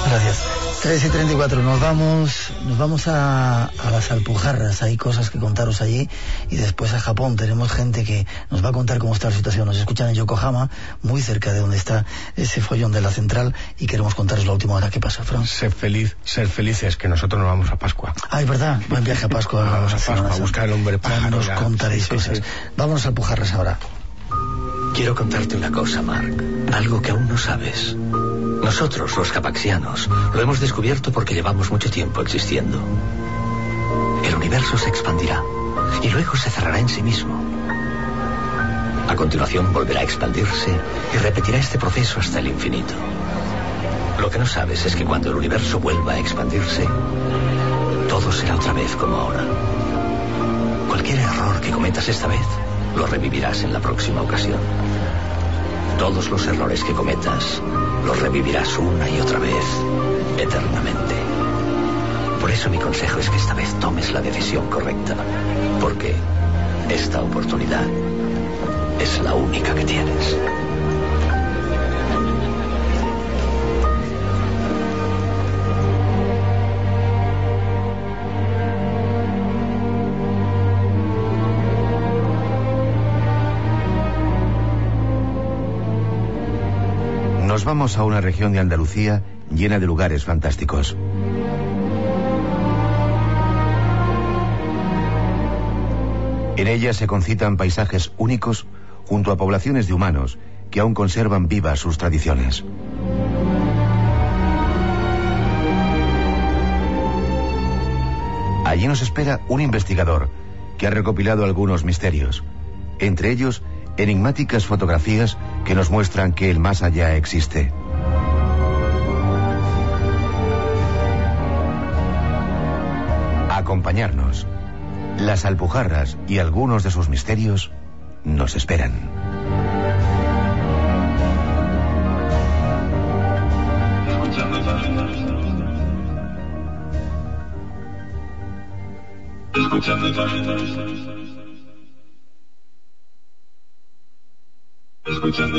Gracias. 3 y 34, nos vamos, nos vamos a, a, las Alpujarras, hay cosas que contaros allí y después a Japón tenemos gente que nos va a contar cómo está la situación, nos escuchan en Yokohama, muy cerca de donde está ese follón de la central y queremos contaros la última hora que pasa, Fran. Ser feliz, ser felices, que nosotros nos vamos a Pascua. Ah, es verdad, buen viaje a Pascua. vamos a Pascua, a buscar el hombre pájaro. nos contaréis cosas. Vámonos a Alpujarras ahora. Quiero contarte una cosa, Mark. Algo que aún no sabes. Nosotros, los capaxianos, lo hemos descubierto porque llevamos mucho tiempo existiendo. El universo se expandirá y luego se cerrará en sí mismo. A continuación volverá a expandirse y repetirá este proceso hasta el infinito. Lo que no sabes es que cuando el universo vuelva a expandirse, todo será otra vez como ahora. Cualquier error que cometas esta vez lo revivirás en la próxima ocasión. Todos los errores que cometas los revivirás una y otra vez, eternamente. Por eso mi consejo es que esta vez tomes la decisión correcta, porque esta oportunidad es la única que tienes. Vamos a una región de Andalucía llena de lugares fantásticos. En ella se concitan paisajes únicos junto a poblaciones de humanos que aún conservan vivas sus tradiciones. Allí nos espera un investigador que ha recopilado algunos misterios, entre ellos enigmáticas fotografías que nos muestran que el más allá existe. Acompañarnos. Las alpujarras y algunos de sus misterios nos esperan. Escuchando escuchando.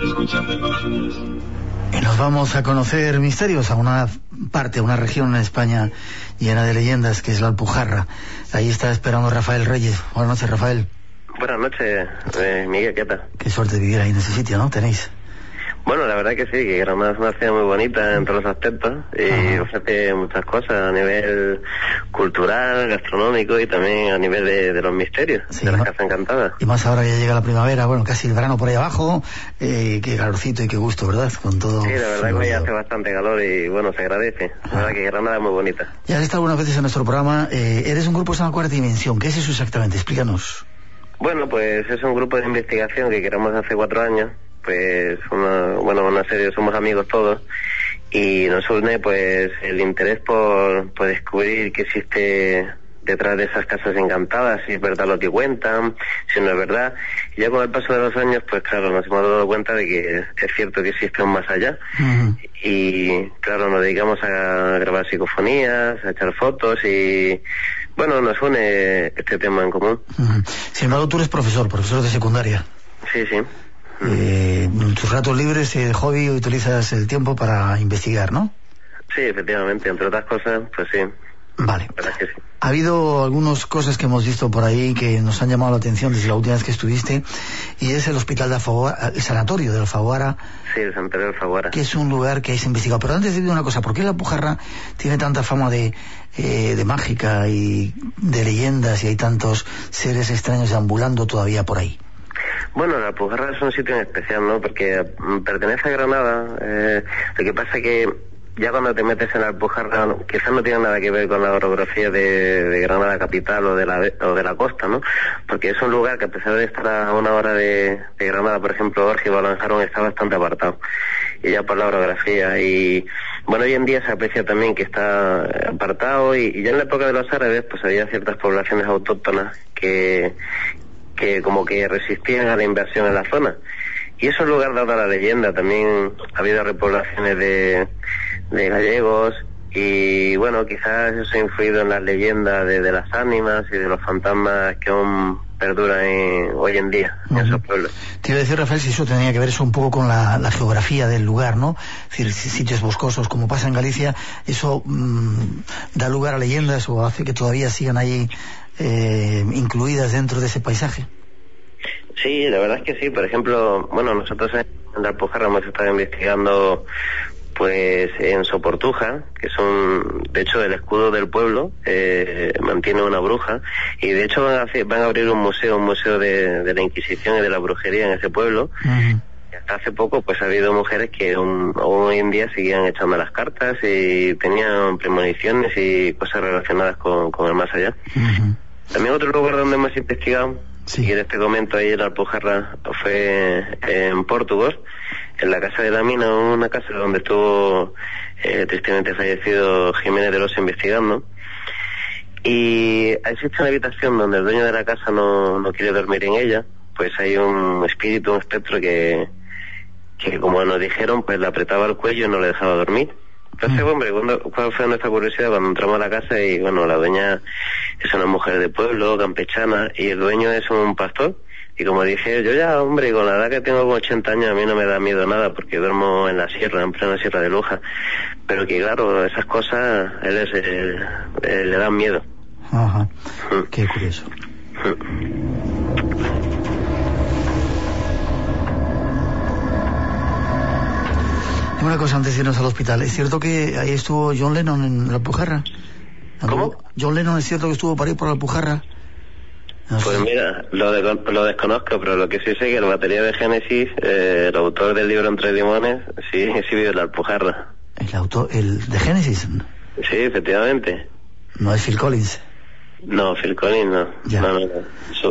Escuchando imágenes. Y nos vamos a conocer misterios a una parte, a una región en España llena de leyendas, que es la Alpujarra. Ahí está esperando Rafael Reyes. Buenas noches, Rafael. Buenas noches, eh, Miguel, ¿qué tal? Qué suerte vivir ahí en ese sitio, ¿no? Tenéis. Bueno, la verdad que sí, que Granada es una ciudad muy bonita en todos los aspectos y ofrece muchas cosas a nivel cultural, gastronómico y también a nivel de, los misterios, de las casas encantadas. Y más ahora que ya llega la primavera, bueno, casi el verano por ahí abajo, eh, qué calorcito y qué gusto, ¿verdad? Con todo. Sí, la verdad que hoy hace bastante calor y bueno, se agradece. La verdad que Granada es muy bonita. Ya has estado algunas veces en nuestro programa, eh, eres un grupo de la cuarta dimensión, ¿qué es eso exactamente? Explícanos. Bueno, pues es un grupo de investigación que queremos hace cuatro años pues una, bueno, una serie, somos amigos todos y nos une pues el interés por, por descubrir qué existe detrás de esas casas encantadas, si es verdad lo que cuentan, si no es verdad. Y ya con el paso de los años, pues claro, nos hemos dado cuenta de que es cierto que existe un más allá. Y claro, nos dedicamos a grabar psicofonías, a echar fotos y bueno, nos une este tema en común. Sin embargo, tú eres profesor, profesor de secundaria. Sí, sí. Eh, en tus ratos libres y de hobby utilizas el tiempo para investigar, ¿no? Sí, efectivamente, entre otras cosas, pues sí. Vale. Ha habido algunas cosas que hemos visto por ahí que nos han llamado la atención desde la última vez que estuviste y es el hospital de Alfaguara, el sanatorio de Alfaguara. Sí, el sanatorio de Alfaguara. Que es un lugar que es investigado. Pero antes de decir una cosa, ¿por qué la Pujarra tiene tanta fama de, eh, de mágica y de leyendas y hay tantos seres extraños ambulando todavía por ahí? Bueno, la Pujarra es un sitio en especial, ¿no? Porque pertenece a Granada. Eh, lo que pasa que ya cuando te metes en la Alpujarra, quizás no tiene nada que ver con la orografía de, Granada capital o de, la, o de la costa, ¿no? Porque es un lugar que a pesar de estar a una hora de, Granada, por ejemplo, Orge y Balanjaron está bastante apartado. Y ya por la orografía. Y bueno, hoy en día se aprecia también que está apartado y, y ya en la época de los árabes, pues había ciertas poblaciones autóctonas que, que como que resistían a la inversión en la zona. Y eso es lugar dado a la leyenda. También ha habido repoblaciones de, de gallegos y bueno, quizás eso ha influido en las leyendas de, las ánimas y de los fantasmas que aún perduran hoy en día en esos pueblos. Te iba a decir, Rafael, si eso tenía que ver eso un poco con la, geografía del lugar, ¿no? Es decir, sitios boscosos, como pasa en Galicia, eso mm, da lugar a leyendas o hace que todavía sigan ahí eh, incluidas dentro de ese paisaje. Sí, la verdad es que sí. Por ejemplo, bueno, nosotros en la Alpujarra hemos estado investigando pues en Soportuja, que son, de hecho, el escudo del pueblo eh, mantiene una bruja y de hecho van a, van a abrir un museo, un museo de, la Inquisición y de la brujería en ese pueblo. Y hasta hace poco pues ha habido mujeres que hoy en día seguían echando las cartas y tenían premoniciones y cosas relacionadas con, el más allá. También otro lugar donde hemos investigado, y en este momento ahí en la Alpujarra, fue en Portugal, en la Casa de la Mina, una casa donde estuvo eh, tristemente fallecido Jiménez de los investigando. Y existe una habitación donde el dueño de la casa no, no quiere dormir en ella, pues hay un espíritu, un espectro que, que como nos dijeron, pues le apretaba el cuello y no le dejaba dormir. Entonces, mm. hombre, ¿cuál fue nuestra curiosidad cuando entramos a la casa y, bueno, la dueña es una mujer de pueblo, campechana, y el dueño es un pastor? Y como dije, yo ya, hombre, con la edad que tengo, con 80 años, a mí no me da miedo nada, porque duermo en la sierra, en plena sierra de Luja. Pero que, claro, esas cosas, él es, eh, le dan miedo. Ajá, mm. qué curioso. Una cosa antes de irnos al hospital. ¿Es cierto que ahí estuvo John Lennon en la Pujarra? ¿Cómo? John Lennon es cierto que estuvo para ir por la Pujarra. Pues mira, lo, lo, desconozco, pero lo que sí sé es que el batería de Génesis, eh, el autor del libro Entre Limones, sí, sí vive la Alpujarra. ¿El autor, el de Génesis? Sí, efectivamente. ¿No es Phil Collins? No, Phil Collins no. Ya. No, no,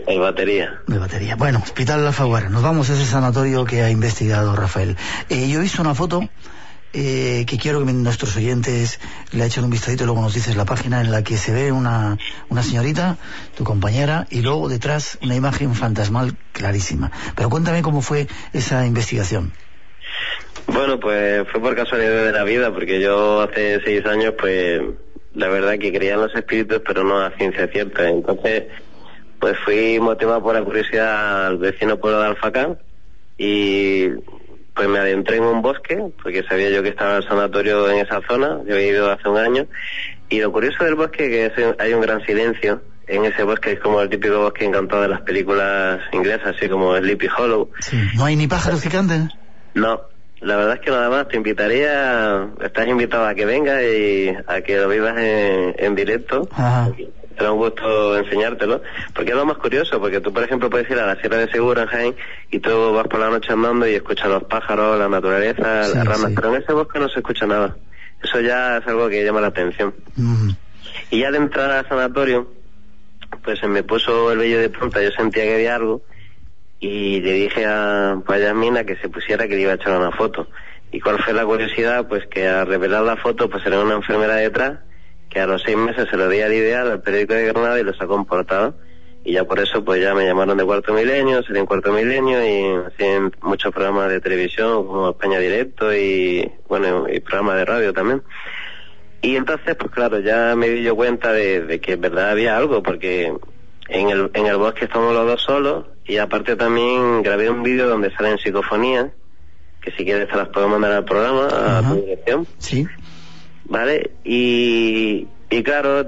el batería. De batería. Bueno, Hospital La Alfaguara. Nos vamos a ese sanatorio que ha investigado Rafael. Eh, yo he visto una foto eh, que quiero que nuestros oyentes le echen un vistadito luego nos dices la página en la que se ve una, una señorita, tu compañera, y luego detrás una imagen fantasmal clarísima. Pero cuéntame cómo fue esa investigación. Bueno, pues fue por casualidad de la vida, porque yo hace seis años, pues la verdad que creía en los espíritus, pero no a ciencia cierta. Entonces, pues fui motivado por la curiosidad al vecino pueblo de Alfacán y pues me adentré en un bosque, porque sabía yo que estaba el sanatorio en esa zona, yo he ido hace un año, y lo curioso del bosque es que hay un gran silencio, en ese bosque es como el típico bosque encantado de las películas inglesas, así como Sleepy Hollow. ¿No hay ni pájaros que canten? No, la verdad es que nada más te invitaría, estás invitado a que vengas y a que lo vivas en, en directo. Ajá. Será un gusto enseñártelo, porque es lo más curioso, porque tú, por ejemplo, puedes ir a la Sierra de Segura, en Jaén, y tú vas por la noche andando y escuchas los pájaros, la naturaleza, Sí, las ranas, sí. pero en ese bosque no se escucha nada. Eso ya es algo que llama la atención. Mm. Y ya al entrar al sanatorio, pues se me puso el vello de punta, yo sentía que había algo, y le dije a, pues, a Yasmina que se pusiera que le iba a echar una foto. ¿Y cuál fue la curiosidad? Pues que al revelar la foto, pues era una enfermera detrás, que a los seis meses se lo di al ideal al periódico de Granada y lo sacó en portada. Y ya por eso, pues ya me llamaron de Cuarto Milenio, salí en Cuarto Milenio y así en muchos programas de televisión, como España Directo y, bueno, y programas de radio también. Y entonces, pues claro, ya me di yo cuenta de, de que en verdad había algo, porque en el, en el bosque estamos los dos solos y aparte también grabé un vídeo donde salen psicofonías, que si quieres te las puedo mandar al programa, a tu dirección. Sí. ¿Vale? Y, y claro,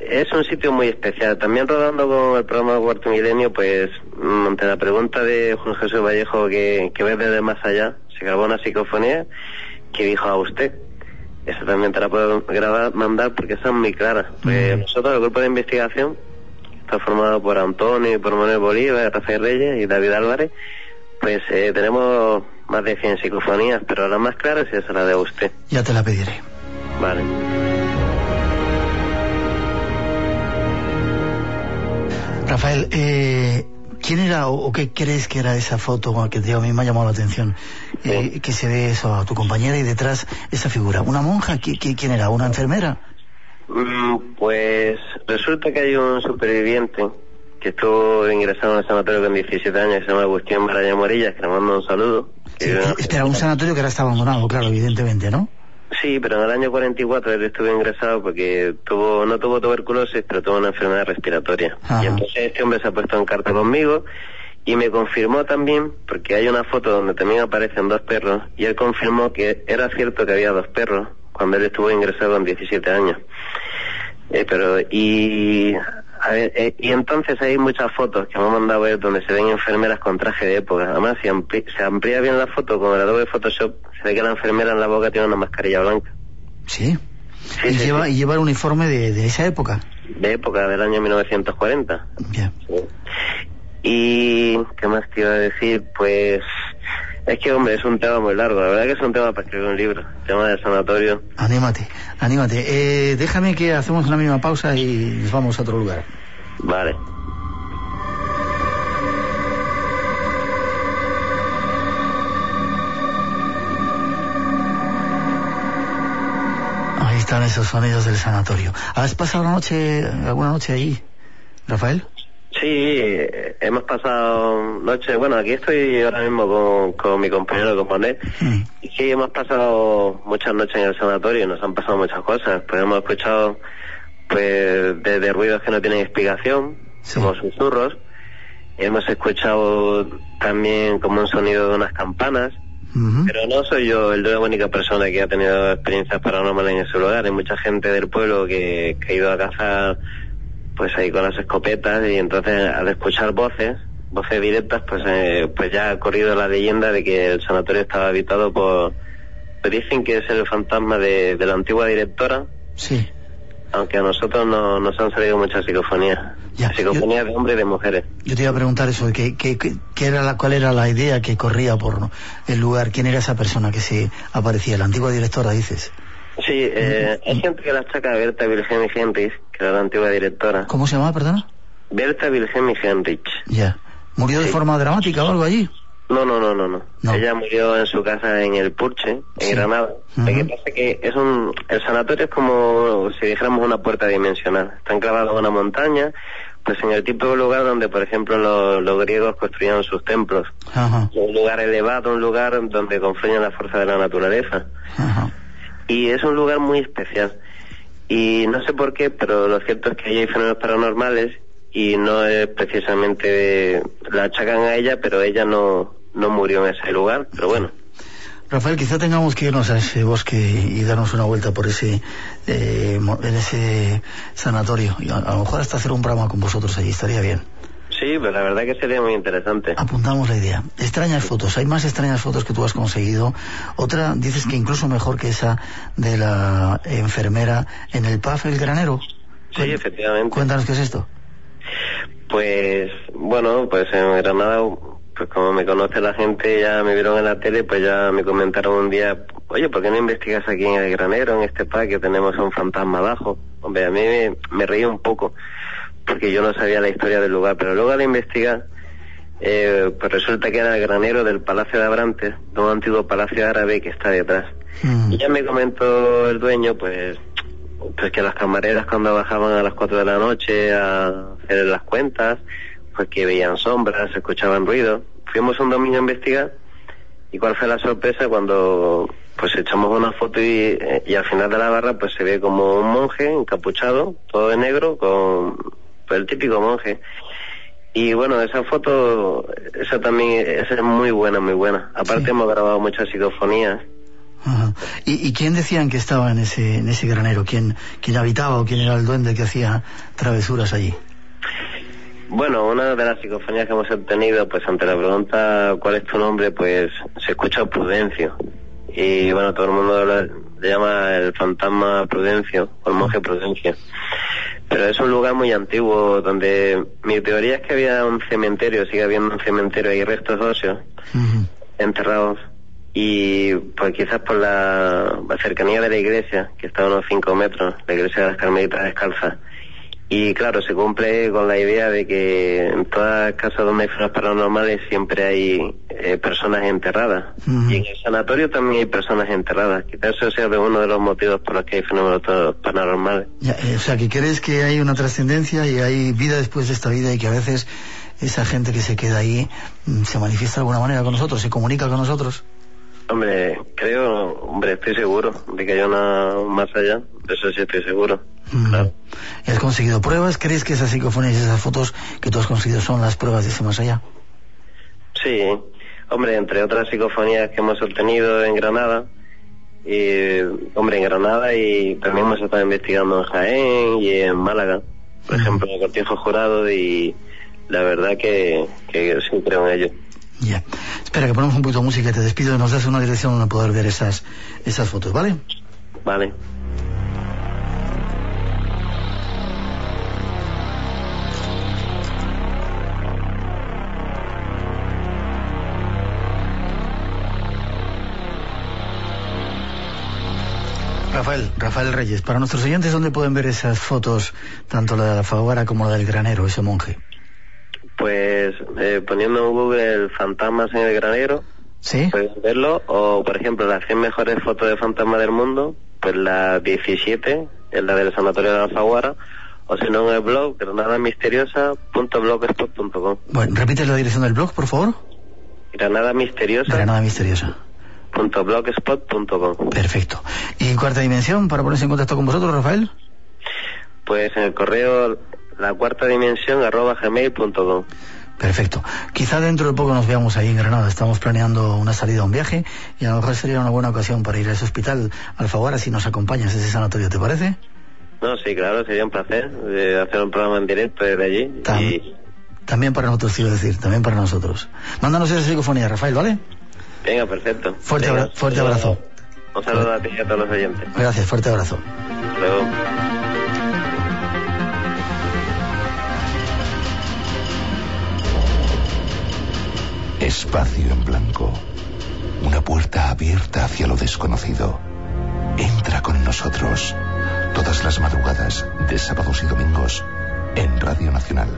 es un sitio muy especial. También rodando con el programa Cuarto Milenio, pues mm, ante la pregunta de Juan Jesús Vallejo que, que ve desde más allá, se grabó una psicofonía que dijo a usted. Esa también te la puedo grabar, mandar porque es muy clara. Pues nosotros, el grupo de investigación, está formado por Antonio, por Manuel Bolívar, Rafael Reyes y David Álvarez, pues eh, tenemos más de 100 psicofonías, pero la más clara es esa, la de usted. Ya te la pediré. Rafael, eh, ¿quién era o, o qué crees que era esa foto que te, a mí me ha llamado la atención? Eh, que se ve eso a tu compañera y detrás esa figura. ¿Una monja? ¿Qui- qui- ¿Quién era? ¿Una enfermera? Mm, Pues resulta que hay un superviviente que estuvo ingresado en el sanatorio con 17 años, que se llama Agustín Maraya Morillas, que le mando un saludo. vive en- Espera, un sanatorio que ahora está abandonado, claro, evidentemente, ¿no? Sí, pero en el año 44 él estuvo ingresado porque tuvo no tuvo tuberculosis, pero tuvo una enfermedad respiratoria. Ajá. Y entonces este hombre se ha puesto en carta conmigo y me confirmó también, porque hay una foto donde también aparecen dos perros, y él confirmó que era cierto que había dos perros cuando él estuvo ingresado con 17 años. Eh, pero, y, a ver, eh, y entonces hay muchas fotos que me han mandado él donde se ven enfermeras con traje de época. Además, si ampli- se amplía bien la foto con el Adobe Photoshop, se ve que la enfermera en la boca tiene una mascarilla blanca. Sí. y, lleva, y lleva el uniforme de, de esa época. de época del año 1940. Bien. Sí. Y, ¿qué más te iba a decir? Pues, es que, hombre, es un tema muy largo. La verdad que es un tema para escribir un libro. El tema del sanatorio. Anímate, anímate. Eh, déjame que hacemos una mínima pausa y nos vamos a otro lugar. Vale. Ahí están esos sonidos del sanatorio. ¿Has pasado la noche, alguna noche allí, Rafael? Sí, hemos pasado noches, bueno, aquí estoy ahora mismo con, con mi compañero, con Monet, y sí, hemos pasado muchas noches en el sanatorio y nos han pasado muchas cosas, pues hemos escuchado pues desde ruidos que no tienen explicación, como susurros, hemos escuchado también como un sonido de unas campanas, pero no soy yo el la única persona que ha tenido experiencias paranormales en ese lugar, hay mucha gente del pueblo que, que ha ido a cazar pues ahí con las escopetas y entonces al escuchar voces, voces directas, pues eh, pues ya ha corrido la leyenda de que el sanatorio estaba habitado por, pues dicen que es el fantasma de, de la antigua directora, Sí. aunque a nosotros no, nos han salido muchas psicofonías, psicofonías de hombres y de mujeres. Yo te iba a preguntar eso, ¿qué, qué, qué- era la, ¿cuál era la idea que corría por el lugar? ¿Quién era esa persona que se aparecía? La antigua directora, dices. Sí, eh, hay gente que la achaca a Berta Wilhelm Henrich, que era la antigua directora. ¿Cómo se llamaba, perdona? Berta Wilhelm Henrich. Ya. ¿Murió de forma dramática o algo allí? No, no, no, no, no. Ella murió en su casa en el Purche, en Granada. Lo que pasa es que es un, el sanatorio es como si dijéramos una puerta dimensional. Está enclavado en una montaña, pues en el tipo de lugar donde, por ejemplo, los, los griegos construían sus templos. Ajá. Un lugar elevado, un lugar donde confluyen las fuerzas de la naturaleza. Y es un lugar muy especial. Y no sé por qué, pero lo cierto es que hay fenómenos paranormales y no es precisamente la achacan a ella, pero ella no, no murió en ese lugar. Pero bueno, Rafael, quizá tengamos que irnos a ese bosque y darnos una vuelta por ese, eh, en ese sanatorio. Y a, a, lo mejor hasta hacer un programa con vosotros allí, estaría bien. Sí, pero la verdad que sería muy interesante. Apuntamos la idea. Extrañas fotos, hay más extrañas fotos que tú has conseguido. Otra, dices que incluso mejor que esa de la enfermera en el PAF, el granero. Sí, efectivamente. Cuéntanos qué es esto. Pues, bueno, pues en Granada, pues como me conoce la gente, ya me vieron en la tele, pues ya me comentaron un día, oye, ¿por qué no investigas aquí en el granero, en este PAF, que tenemos a un fantasma abajo? Hombre, a mí me, me reí un poco porque yo no sabía la historia del lugar, pero luego al investigar, eh, pues resulta que era el granero del Palacio de Abrantes, de un antiguo palacio árabe que está detrás. Mm. Y ya me comentó el dueño, pues, pues que las camareras cuando bajaban a las 4 de la noche a hacer las cuentas, pues que veían sombras, escuchaban ruido. Fuimos un domingo a investigar y cuál fue la sorpresa cuando pues echamos una foto y, y al final de la barra pues se ve como un monje encapuchado, todo de negro, con pues el típico monje. Y bueno, esa foto, esa también esa es muy buena, muy buena. Aparte Sí. hemos grabado muchas psicofonías. Ajá. ¿Y, y quién decían que estaba en ese, en ese granero? ¿Quién, ¿Quién habitaba o quién era el duende que hacía travesuras allí? Bueno, una de las psicofonías que hemos obtenido, pues ante la pregunta ¿cuál es tu nombre? Pues se escucha Prudencio. Y bueno, todo el mundo le, le llama el fantasma Prudencio, o el monje Prudencio. Pero es un lugar muy antiguo donde mi teoría es que había un cementerio, sigue habiendo un cementerio y restos óseos enterrados. Y pues quizás por la, la cercanía de la iglesia, que está a unos 5 metros, la iglesia de las Carmelitas Descalzas. Y claro, se cumple con la idea de que en todas las casas donde hay fenómenos paranormales siempre hay eh, personas enterradas. Y en el sanatorio también hay personas enterradas. Quizás eso sea de uno de los motivos por los que hay fenómenos paranormales. Ya, eh, o sea, que crees que hay una trascendencia y hay vida después de esta vida y que a veces esa gente que se queda ahí mm, se manifiesta de alguna manera con nosotros, se comunica con nosotros. Hombre, creo, hombre, estoy seguro de que hay una más allá. De eso sí estoy seguro. Claro. ¿Y ¿Has conseguido pruebas? ¿Crees que esas psicofonías y esas fotos que tú has conseguido son las pruebas de ese más allá? Sí, hombre, entre otras psicofonías que hemos obtenido en Granada, y, hombre, en Granada y también hemos estado investigando en Jaén y en Málaga, por ejemplo, en Cortijo Jurado y la verdad que, que sí creo en ello. Ya. Espera, que ponemos un poquito de música y te despido y nos das una dirección donde poder ver esas, esas fotos, ¿vale? Vale. Rafael, Rafael Reyes, para nuestros oyentes, ¿dónde pueden ver esas fotos, tanto la de la Faguara como la del granero, ese monje? Pues eh, poniendo en Google fantasmas en el granero, ¿Sí? pueden verlo, o por ejemplo las 100 mejores fotos de fantasma del mundo, pues la 17 es la del Sanatorio de Alfaguara, o si no en el blog granadamisteriosa.blogspot.com. Bueno, repite la dirección del blog, por favor. Granada Misteriosa. Granada Misteriosa. .blogspot.com. Perfecto. ¿Y cuarta dimensión para ponerse en contacto con vosotros, Rafael? Pues en el correo la cuarta dimensión arroba gmail.com. Perfecto. Quizá dentro de poco nos veamos ahí en Granada. Estamos planeando una salida a un viaje y a lo mejor sería una buena ocasión para ir a ese hospital Alfaguara si nos acompañas a ese sanatorio, ¿te parece? No, sí, claro, sería un placer eh, hacer un programa en directo desde allí. Tam- Y También para nosotros, quiero decir, también para nosotros. Mándanos esa psicofonía, Rafael, ¿vale? venga, perfecto. Fuerte, Venga, abra- fuerte abrazo. Un saludo a ti y a todos los oyentes. Gracias, fuerte abrazo. Hasta Luego. Espacio en blanco. Una puerta abierta hacia lo desconocido. Entra con nosotros. Todas las madrugadas de sábados y domingos en Radio Nacional.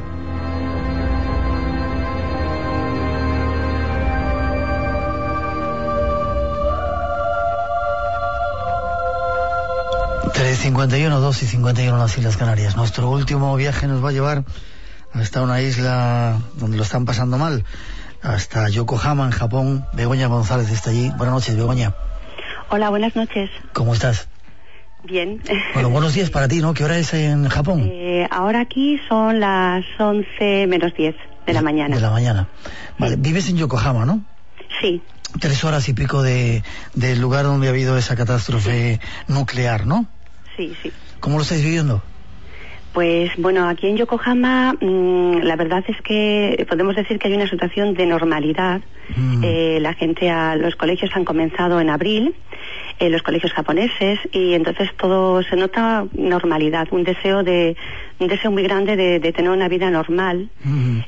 Tres 51, 2 y 51 en las Islas Canarias. Nuestro último viaje nos va a llevar hasta una isla donde lo están pasando mal, hasta Yokohama, en Japón. Begoña González está allí. Buenas noches, Begoña. Hola, buenas noches. ¿Cómo estás? Bien. Bueno, buenos días para ti, ¿no? ¿Qué hora es en Japón? Eh, ahora aquí son las 11 menos 10 de la mañana. De la mañana. Vale, vives en Yokohama, ¿no? Sí. tres horas y pico de, del lugar donde ha habido esa catástrofe nuclear, ¿no? Sí, sí. ¿Cómo lo estáis viviendo? Pues bueno, aquí en Yokohama mm, la verdad es que podemos decir que hay una situación de normalidad. Mm. Eh, la gente, a los colegios han comenzado en abril, eh, los colegios japoneses, y entonces todo se nota normalidad, un deseo de un deseo muy grande de, de tener una vida normal.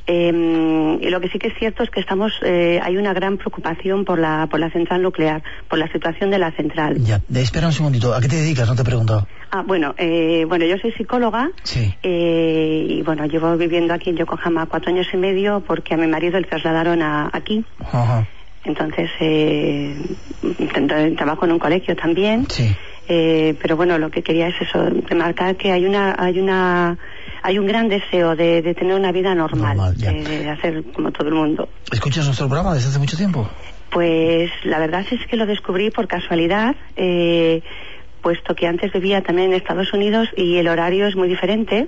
Eh, y lo que sí que es cierto es que estamos, eh, hay una gran preocupación por la por la central nuclear, por la situación de la central. Ya, espera un segundito. ¿A qué te dedicas? No te he preguntado. Ah, bueno, eh, bueno, yo soy psicóloga Sí. eh, y bueno, llevo viviendo aquí en Yokohama cuatro años y medio porque a mi marido le trasladaron a, aquí. Ajá. Entonces, eh, tra- trabajo en un colegio también. Sí. Eh, pero bueno, lo que quería es eso, remarcar que hay una, hay una, hay un gran deseo de, de tener una vida normal, de, de hacer como todo el mundo. ¿Escuchas nuestro programa desde hace mucho tiempo? Pues la verdad es que lo descubrí por casualidad, eh, puesto que antes vivía también en Estados Unidos y el horario es muy diferente,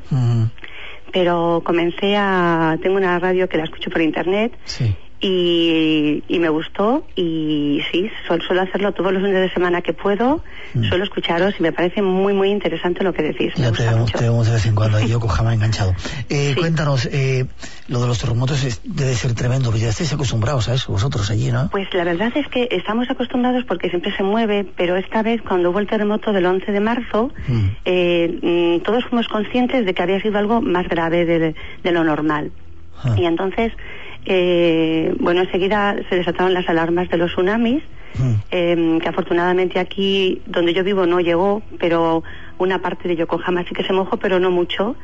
pero comencé a, tengo una radio que la escucho por internet sí. Y, y me gustó y sí, suelo, suelo hacerlo todos los fines de semana que puedo, suelo escucharos y me parece muy muy interesante lo que decís. Mm. Ya te vemos, te vemos de vez en cuando ahí Yokohama enganchado. Eh, Cuéntanos, eh, lo de los terremotos es- debe ser tremendo, pero ya estáis acostumbrados a eso vosotros allí, ¿no? Pues la verdad es que estamos acostumbrados porque siempre se mueve, pero esta vez cuando hubo el terremoto del 11 de marzo, Mm. eh, mm, todos fuimos conscientes de que había sido algo más grave de, de lo normal. Ah. Y entonces, eh, bueno, enseguida se desataron las alarmas de los tsunamis, Mm. eh, que afortunadamente aquí donde yo vivo no llegó, pero una parte de Yokohama sí que se mojó, pero no mucho.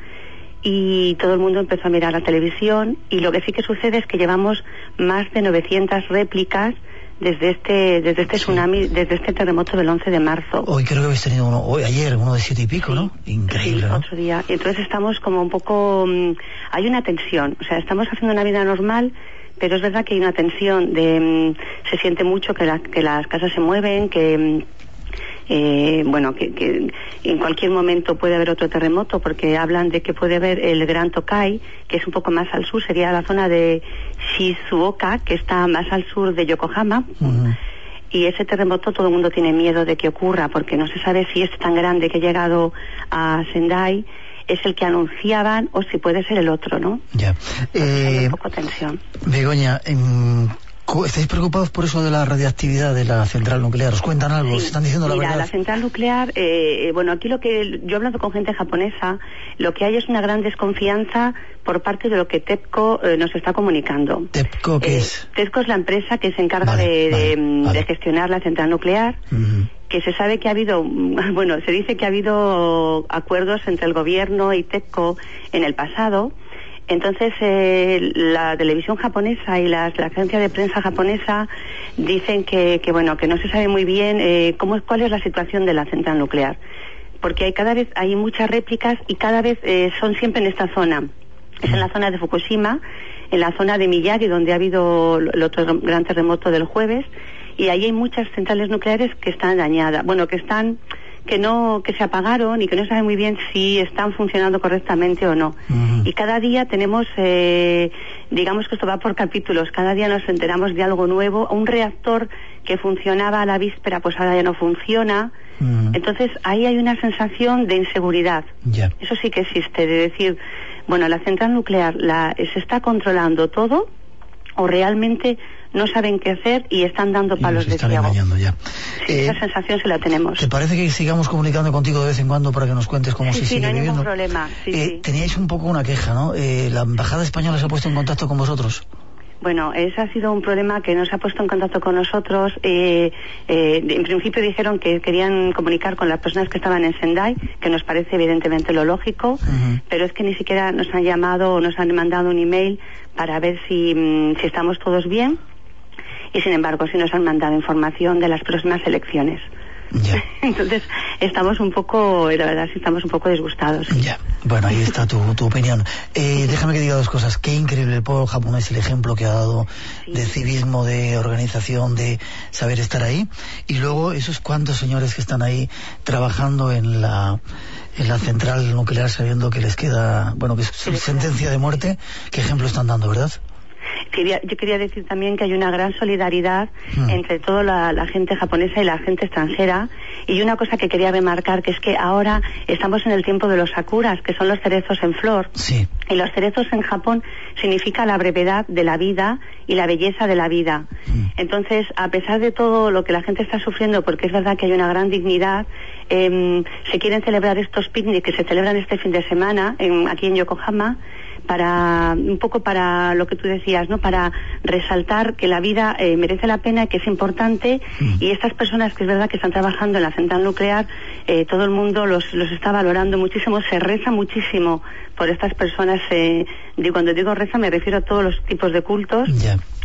Y todo el mundo empezó a mirar la televisión y lo que sí que sucede es que llevamos más de 900 réplicas desde este desde este tsunami, desde este terremoto del 11 de marzo. Hoy creo que habéis tenido uno, hoy, ayer, uno de siete y pico, ¿no? Increíble, Sí, ¿no? otro día. Y entonces estamos como un poco... mm, hay una tensión. O sea, estamos haciendo una vida normal, pero es verdad que hay una tensión de... mm, se siente mucho que, la- que las casas se mueven, que... eh, bueno, que, que en cualquier momento puede haber otro terremoto porque hablan de que puede haber el Gran Tokai, que es un poco más al sur, sería la zona de Shizuoka, que está más al sur de Yokohama, y ese terremoto todo el mundo tiene miedo de que ocurra porque no se sabe si este tan grande que ha llegado a Sendai es el que anunciaban o si puede ser el otro, ¿no? Ya. Hay Eh, un poco tensión. Begoña, ¿estáis preocupados por eso de la radiactividad de la central nuclear? ¿Os cuentan algo? ¿Os están diciendo Mira, la verdad? la central nuclear, eh, eh, bueno, aquí lo que yo hablando con gente japonesa, lo que hay es una gran desconfianza por parte de lo que TEPCO eh, nos está comunicando. ¿TEPCO qué Eh, es? TEPCO es la empresa que se encarga Vale, de, vale, de, mm, vale. de gestionar la central nuclear. Ujú. que se sabe que ha habido, bueno, se dice que ha habido acuerdos entre el gobierno y TEPCO en el pasado. Entonces, eh, la televisión japonesa y las- la agencia de prensa japonesa dicen que, que, bueno, que no se sabe muy bien eh, cómo cuál es la situación de la central nuclear. Porque hay cada vez hay muchas réplicas y cada vez eh, son siempre en esta zona. Es en la zona de Fukushima, en la zona de Miyagi, donde ha habido el otro gran terremoto del jueves, y ahí hay muchas centrales nucleares que están dañadas, bueno, que están que no que se apagaron y que no saben muy bien si están funcionando correctamente o no. Y cada día tenemos, eh, digamos que esto va por capítulos, cada día nos enteramos de algo nuevo, un reactor que funcionaba a la víspera, pues ahora ya no funciona. Entonces ahí hay una sensación de inseguridad. Eso sí que existe, de decir, bueno, la central nuclear la, se está controlando todo o realmente no saben qué hacer y están dando palos de Están ciego. engañando ya. Sí, Eh, esa sensación se la tenemos. ¿Te parece que sigamos comunicando contigo de vez en cuando para que nos cuentes cómo Sí, se sí, sigue no hay viviendo? ningún problema. Sí, Eh. Teníais un poco una queja, ¿no? Eh, la embajada española se ha puesto en contacto con vosotros. Bueno, ese ha sido un problema que no se ha puesto en contacto con nosotros. Eh, eh, en principio dijeron que querían comunicar con las personas que estaban en Sendai, que nos parece evidentemente lo lógico, pero es que ni siquiera nos han llamado o nos han mandado un email para ver si, mm, si estamos todos bien y sin embargo sí nos han mandado información de las próximas elecciones. Entonces estamos un poco, la verdad sí estamos un poco disgustados. Ya. Bueno, ahí está tu, tu opinión. Eh, déjame que diga dos cosas. Qué increíble el pueblo japonés, el ejemplo que ha dado de civismo, de organización, de saber estar ahí. Y luego esos cuantos señores que están ahí trabajando en la, en la central nuclear sabiendo que les queda, bueno, que es sentencia de muerte. ¿Qué ejemplo están dando, verdad? Quería, yo quería decir también que hay una gran solidaridad Hmm. entre toda la, la gente japonesa y la gente extranjera. Y una cosa que quería remarcar, que es que ahora estamos en el tiempo de los sakuras, que son los cerezos en flor. Sí. Y los cerezos en Japón significa la brevedad de la vida y la belleza de la vida. Entonces, a pesar de todo lo que la gente está sufriendo, porque es verdad que hay una gran dignidad, em, se quieren celebrar estos picnics que se celebran este fin de semana en- aquí en Yokohama para un poco para lo que tú decías, ¿no? Para resaltar que la vida eh, merece la pena, que es importante y estas personas que es verdad que están trabajando en la central nuclear, eh, todo el mundo los, los está valorando muchísimo, se reza muchísimo por estas personas. Eh, de cuando digo reza me refiero a todos los tipos de cultos.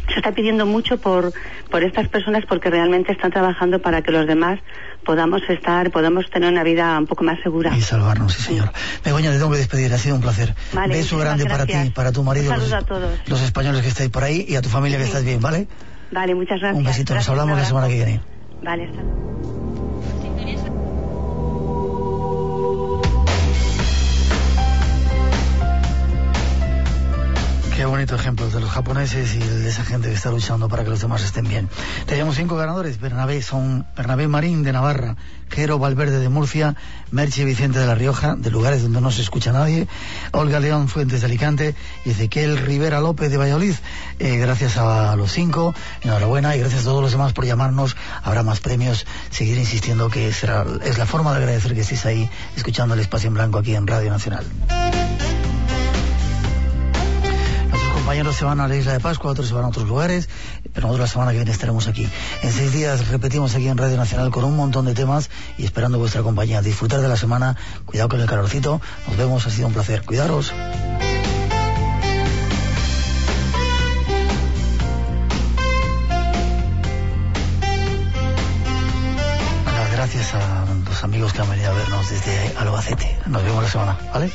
Se está pidiendo mucho por, por estas personas porque realmente están trabajando para que los demás podamos estar, podamos tener una vida un poco más segura. Y salvarnos, sí, señor. Begoña, te tengo que despedir, ha sido un placer. Vale, Beso grande para ti, para tu marido, los, a todos. los españoles que estáis por ahí y a tu familia que estás bien, ¿vale? Vale, muchas gracias. Un besito, nos hablamos la semana que viene. Vale, hasta Qué bonito ejemplo de los japoneses y de esa gente que está luchando para que los demás estén bien. Teníamos cinco ganadores. Bernabé son Bernabé Marín de Navarra, Jero Valverde de Murcia, Merche Vicente de La Rioja, de lugares donde no se escucha nadie, Olga León Fuentes de Alicante y Ezequiel Rivera López de Valladolid. Eh, gracias a los cinco, enhorabuena y gracias a todos los demás por llamarnos. Habrá más premios. Seguir insistiendo que es la forma de agradecer que estéis ahí escuchando el espacio en blanco aquí en Radio Nacional. Compañeros se van a la isla de Pascua, otros se van a otros lugares, pero nosotros la semana que viene estaremos aquí. En seis días repetimos aquí en Radio Nacional con un montón de temas y esperando vuestra compañía. Disfrutar de la semana, cuidado con el calorcito, nos vemos, ha sido un placer. Cuidaros. Gracias a los amigos que han venido a vernos desde Albacete. Nos vemos la semana, ¿vale?